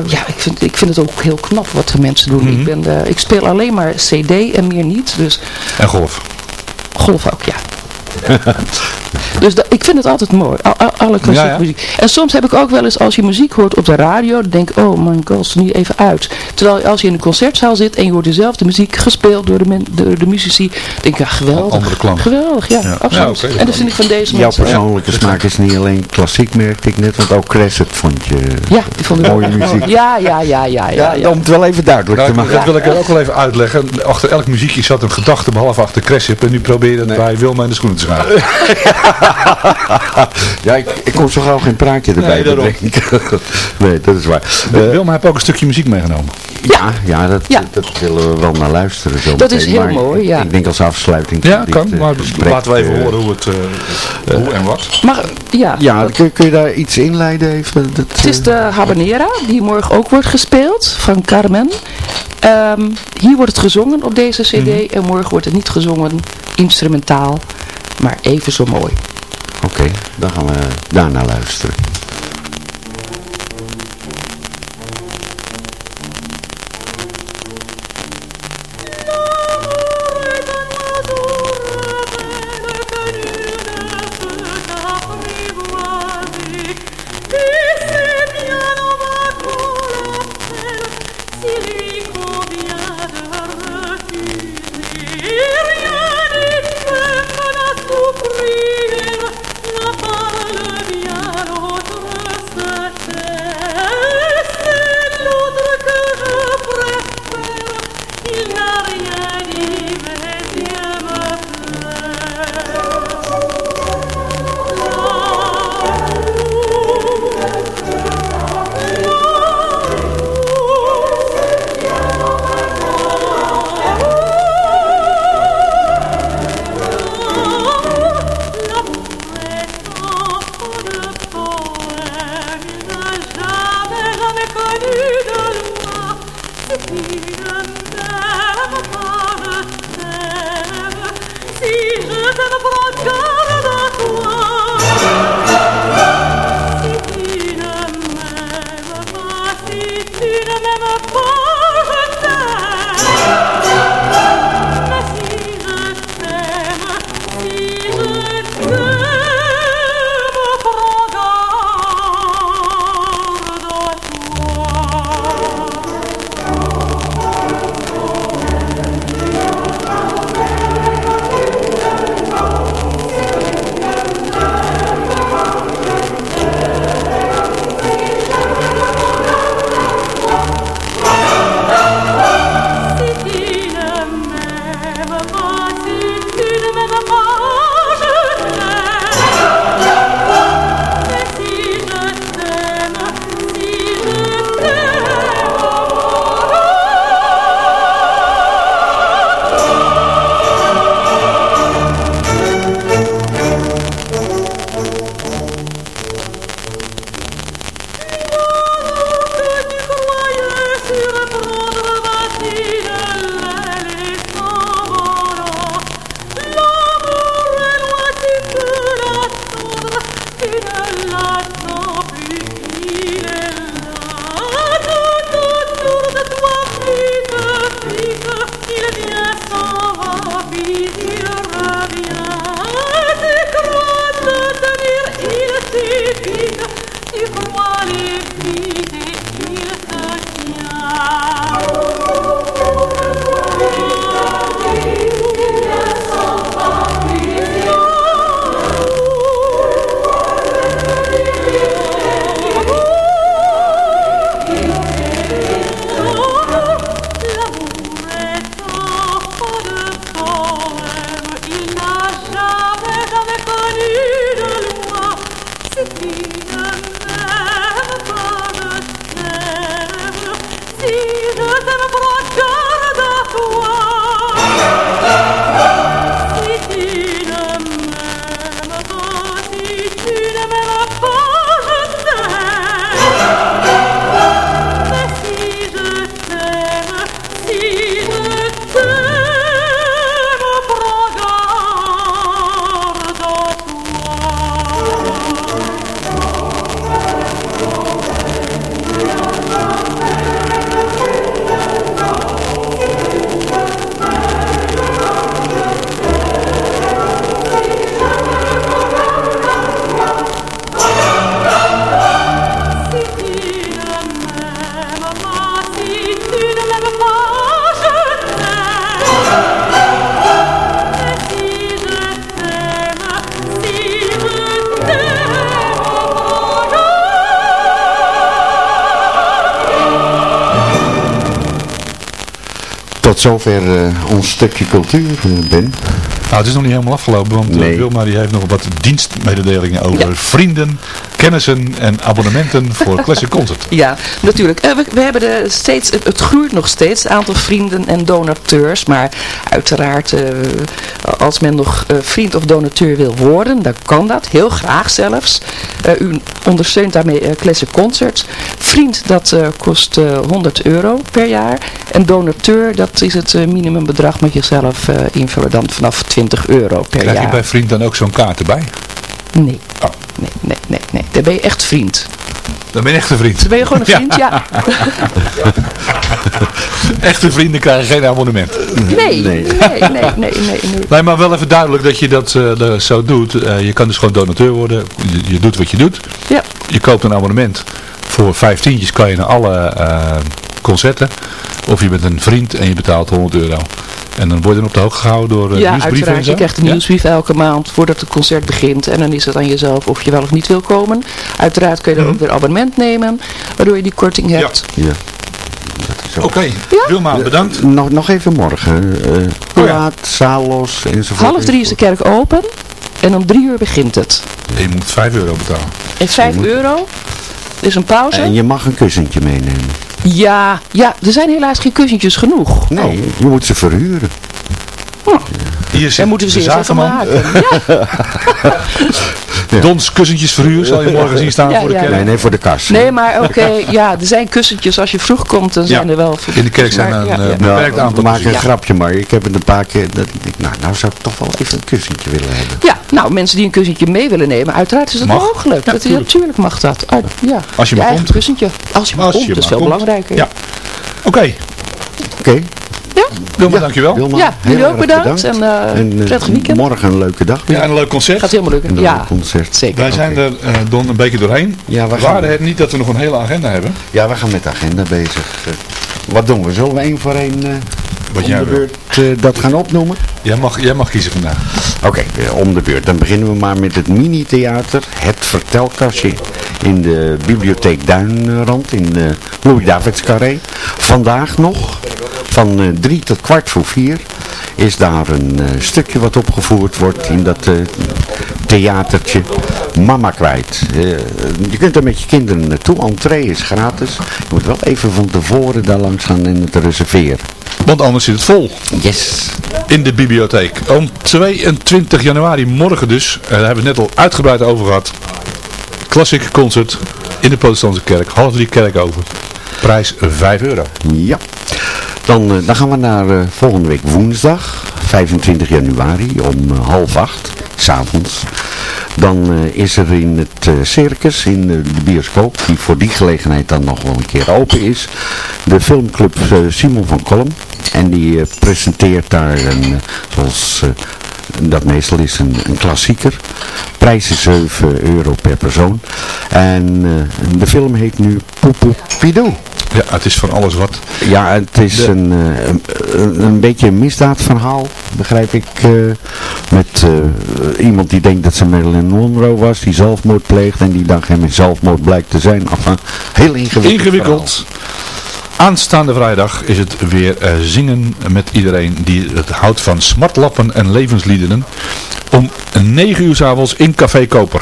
Ja, ik vind, ik vind het ook heel knap wat de mensen doen. Mhm. ik, ben, ik speel alleen maar cd en meer niet. Dus En golf. golf ook, ja. Dus dat- ik vind het altijd mooi, al- al- alle klassieke Ja, ja. muziek. En soms heb ik ook wel eens, als je muziek hoort op de radio, dan denk ik, oh mijn god, ze niet even uit. Terwijl als je in een concertzaal zit en je hoort dezelfde muziek gespeeld door de, men, door de muzici, denk ik, ja geweldig. Andere klank. Geweldig, ja, Ja. absoluut. En dat vind ik van deze Jouw mensen. persoonlijke smaak is niet alleen klassiek, merkte ik net, want ook Crescent vond je Ja, die vond ik mooie muziek. mooi. Ja, ja, ja, ja, ja. Ja, om het wel even duidelijk Nou, te maken. dat wil ik er ook wel even uitleggen. Achter elk muziekje zat een gedachte, behalve achter Cressip. En nu probeer je dat bij Wilma in de schoenen te schuiven. Ja, ik, ik kon zo gauw geen praatje erbij Nee, nee, dat is waar. Wil- Eh, Wilma heeft ook een stukje muziek meegenomen. ja, ja, dat, Ja. dat willen we wel naar luisteren. Zo Dat is meteen. heel Maar mooi, ja. Ik denk als afsluiting van Ja, dit, kan. eh, Maar gesprek, laten we even eh, horen hoe, het, eh, hoe en wat. Maar, ja, Ja, kun, kun je daar iets inleiden even? Dat, Het is de Habanera, die morgen ook wordt gespeeld, van Carmen. Ehm, hier wordt het gezongen op deze cd en morgen wordt het niet gezongen, instrumentaal, maar even zo mooi. Oké, dan gaan we daarna luisteren. Stukje cultuur, eh, Ben. Nou, het is nog niet helemaal afgelopen, want eh, Nee. Wilma die heeft nog wat dienstmededelingen over vrienden, kennissen en abonnementen voor Classic Concert. Ja, natuurlijk. Eh, we, we hebben de steeds, het, het groeit nog steeds, het aantal vrienden en donateurs. Maar uiteraard, eh, als men nog eh, vriend of donateur wil worden, dan kan dat. Heel graag zelfs. U ondersteunt daarmee Classic Concerts. Vriend, dat kost eh, 100 euro per jaar. En donateur, dat is het minimumbedrag met jezelf invullen dan vanaf 20 euro per Krijg je jaar. bij vriend dan ook zo'n kaart erbij? Nee. Nee, nee, nee, nee. Dan ben je echt vriend. Dan ben je echt een vriend. Dan ben je gewoon een vriend, ja. Echte vrienden krijgen geen abonnement. Nee, nee, nee, nee, nee, nee. maar wel even duidelijk dat je dat eh, zo doet. Eh, je kan dus gewoon donateur worden. Je, je doet wat je doet. Ja. Je koopt een abonnement. Voor vijftientjes kan je naar alle eh, concerten. Of je bent een vriend en je betaalt 100 euro. En dan word je dan op de hoogte gehouden door uh, ja, nieuwsbrieven en uiteraard. Je krijgt een Ja? nieuwsbrief elke maand voordat het concert begint. En dan is het aan jezelf of je wel of niet wil komen. Uiteraard kun je Mhm. dan ook weer abonnement nemen, waardoor je die korting hebt. Ja. Oké, Wilma, bedankt. Nog, nog even morgen. eh plaat, Salos enzovoort. Half drie is de kerk open en om drie uur begint het. Je moet 5 euro betalen. En 5 euro is een pauze. En je mag een kussentje meenemen. Ja, ja, er zijn helaas geen kussentjes genoeg. Nee, je moet ze verhuren. Hier zit Daar moeten we de ze eerst even zakenman. maken. Ja. Dons kussentjes verhuur zal je morgen zien staan Ja, voor de ja. kerk. Nee, nee, voor de kast. Nee, maar oké, ja, er zijn kussentjes. Als je vroeg komt, dan zijn Ja. er wel... In de kerk zijn Maar, een ja, eh, ja. beperkt Nou, aantal maak een kussentjes. grapje maar. Ik heb het een paar keer dat ik denk, nou, nou zou ik toch wel even een kussentje willen hebben. Ja, nou, mensen die een kussentje mee willen nemen, uiteraard is dat Mag. mogelijk. Ja, dat, tuurlijk. natuurlijk mag dat. Uit- ja. Als je maar komt. kussentje. Als je maar komt, dat is veel belangrijker. Ja. Oké, Oké. Wilma, dankjewel. Wilma, Ja, heel jullie ook erg bedankt en, eh, En, eh, prettig weekend. Morgen een leuke dag weer. Ja, en een leuk concert. Gaat helemaal En lukken. een Ja, leuk concert. zeker. Wij zijn er, eh, Don, een beetje doorheen. Ja, we gaan, waren het niet dat we nog een hele agenda hebben. ja, we gaan met de agenda bezig. Eh, wat doen we? Zullen we één voor één eh Wat om jij de beurt eh, dat gaan opnoemen? Jij mag, jij mag kiezen vandaag. Oké, eh, om de beurt. Dan beginnen we maar met het mini-theater, het vertelkastje in de bibliotheek Duinrand in de Louis-Davids Carré. Vandaag nog, van eh, drie tot kwart voor vier, is daar een eh, stukje wat opgevoerd wordt in dat eh, theatertje Mama kwijt. Je kunt er met je kinderen naartoe, entree is gratis. Je moet wel even van tevoren daar langs gaan en het reserveren. Want anders zit het vol. Yes. In de bibliotheek. Om 22 januari, morgen dus, daar hebben we het net al uitgebreid over gehad. Classic concert in de protestantse kerk. Half drie kerk open. Prijs 5 euro. Ja. Dan, eh, dan gaan we naar eh, volgende week woensdag, 25 januari, om eh, half acht, s'avonds. Dan is er in het circus, in eh, de bioscoop, die voor die gelegenheid dan nog wel een keer open is, de filmclub Simon van Kolm. En die presenteert daar, een, zoals dat meestal is, een, een klassieker. Prijs is 7 euro per persoon. En eh, de film heet nu Poepoe Pidoo. Ja, het is van alles wat. Ja, het is De- een, eh, een, een, een beetje een misdaadverhaal, begrijp ik. eh, met iemand die denkt dat ze Marilyn Monroe was, die zelfmoord pleegt en die dan geen zelfmoord blijkt te zijn. Enfin, heel ingewikkeld. Ingewikkeld. Aanstaande vrijdag is het weer eh, zingen met iedereen die het houdt van smartlappen en levensliederen. Om 9 uur 's avonds in Café Koper.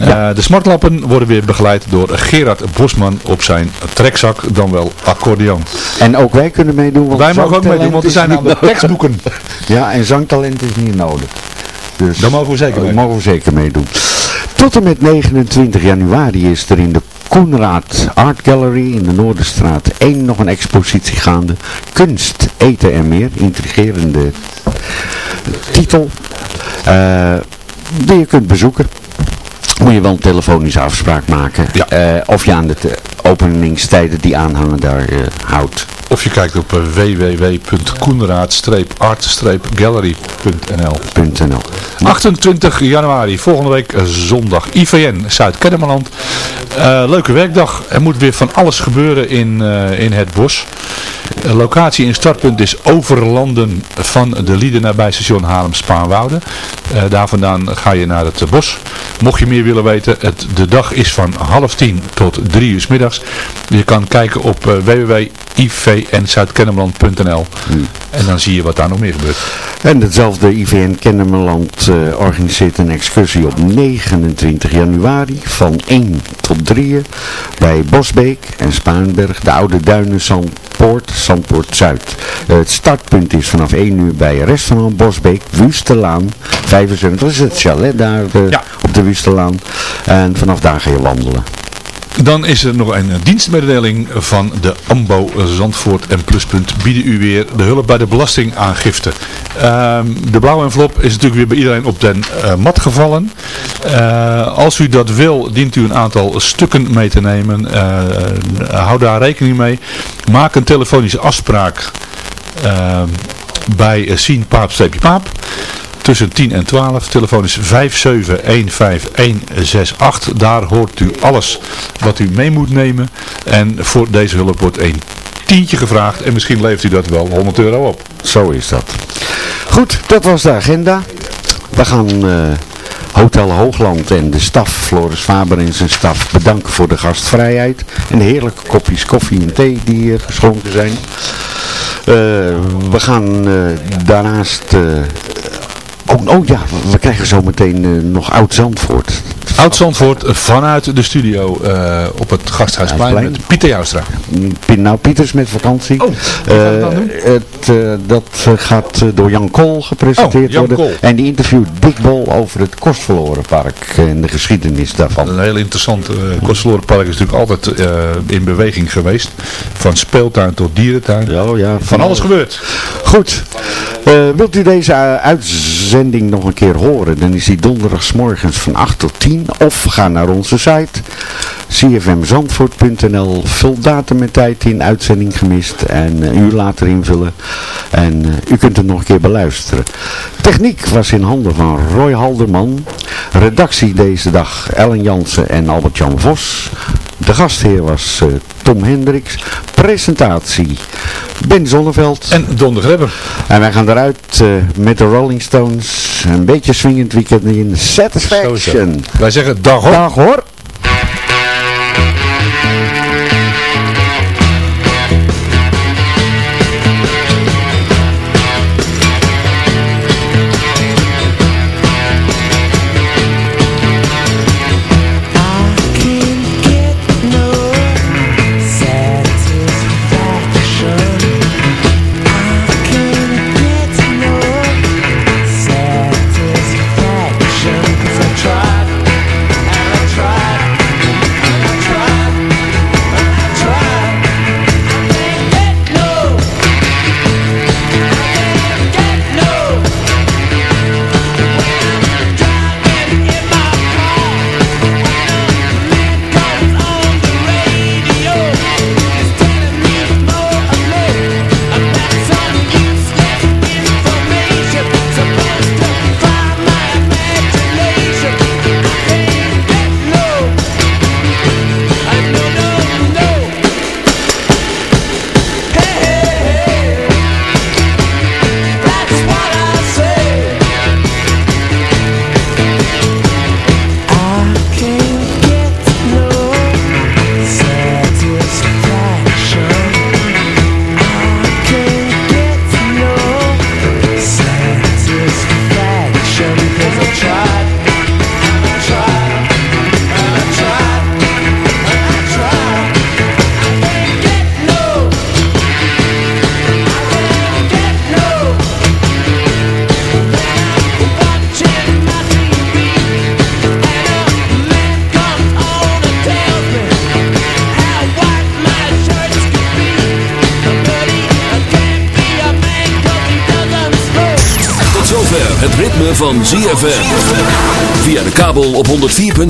Eh, de smartlappen worden weer begeleid door Gerard Bosman op zijn trekzak, dan wel accordeon. En ook wij kunnen meedoen. Want Wij mogen ook meedoen, want er is zijn namelijk tekstboeken. Ja, en zangtalent is niet nodig. Dus Daar mogen we zeker mee. mogen we zeker meedoen. Tot en met 29 januari is er in de Koenraad Art Gallery in de Noorderstraat 1 nog een expositie gaande. Kunst, eten en meer. Intrigerende titel. eh, die je kunt bezoeken. Moet je wel een telefonische afspraak maken. Ja. Eh, of je aan de openingstijden die aanhangen daar eh, houdt. Of je kijkt op eh, www.koenraad-art-gallery.nl .nl. 28 januari, volgende week eh, zondag, IVN Zuid-Kennemerland. Leuke werkdag. Er moet weer van alles gebeuren in, in het bos. Locatie in startpunt is Overlanden van de Lieden nabij station Haarlem-Spaanwouden. Daar vandaan ga je naar het bos. Mocht je meer willen weten, het, de dag is van half tien tot drie uur 's Je kan kijken op uh, www.ivnzuidkennemerland.nl en dan zie je wat daar nog meer gebeurt. En hetzelfde IVN Kennemerland uh, organiseert een excursie op 29 januari van 1 tot 3 bij Bosbeek en Spaanberg, de Oude Duinen Zandpoort, Zandpoort Zuid. Uh, het startpunt is vanaf 1 uur bij restaurant Bosbeek, Wustelaan, 75, dat is het chalet daar ja. op de Wustelaan. En vanaf daar ga je wandelen. Dan is er nog een dienstmededeling van de AMBO Zandvoort en Pluspunt bieden u weer de hulp bij de belastingaangifte. Uh, de blauwe envelop is natuurlijk weer bij iedereen op den uh, mat gevallen. Uh, als u dat wil, dient u een aantal stukken mee te nemen. Uh, hou daar rekening mee. Maak een telefonische afspraak bij Sien Paap Paap tussen 10 en 12. Telefoon is 5715168. Daar hoort u alles wat u mee moet nemen. En voor deze hulp wordt een tientje gevraagd. En misschien levert u dat wel 100 euro op. Zo is dat. Goed, dat was de agenda. We gaan... Uh... Hotel Hoogland en de staf, Floris Faber en zijn staf, bedanken voor de gastvrijheid en de heerlijke kopjes koffie en thee die hier geschonken zijn. Uh, we gaan uh, daarnaast Oh, oh ja, we krijgen zometeen uh, nog Oud-Zandvoort. Oud-Zandvoort vanuit de studio uh, op het Gasthuisplein met Pieter Joustra. Nou, Pieter is met vakantie. Oh, uh, het, uh, dat gaat door Jan Kool gepresenteerd oh, Jan worden. Kool. En die interviewt Dick Bol over het Kostverlorenpark en de geschiedenis daarvan. Een heel interessant uh, Kostverlorenpark is natuurlijk altijd in beweging geweest. Van speeltuin tot dierentuin. Oh, ja, van, van alles gebeurd. Goed. wilt u deze uitzending nog een keer horen? Dan is die donderdagsmorgens van 8 tot 10 of ga naar onze site cfmzandvoort.nl vul datum en tijd in, uitzending gemist en een uur later invullen. En uh, u kunt het nog een keer beluisteren. Techniek was in handen van Roy Halderman, redactie deze dag Ellen Jansen en Albert-Jan Vos, de gastheer was uh, Tom Hendricks, presentatie Ben Zonneveld en Don de Grebber. En wij gaan eruit uh, met de Rolling Stones, een beetje swingend weekend in Satisfaction. Wij zeggen dag hoor. Dag hoor.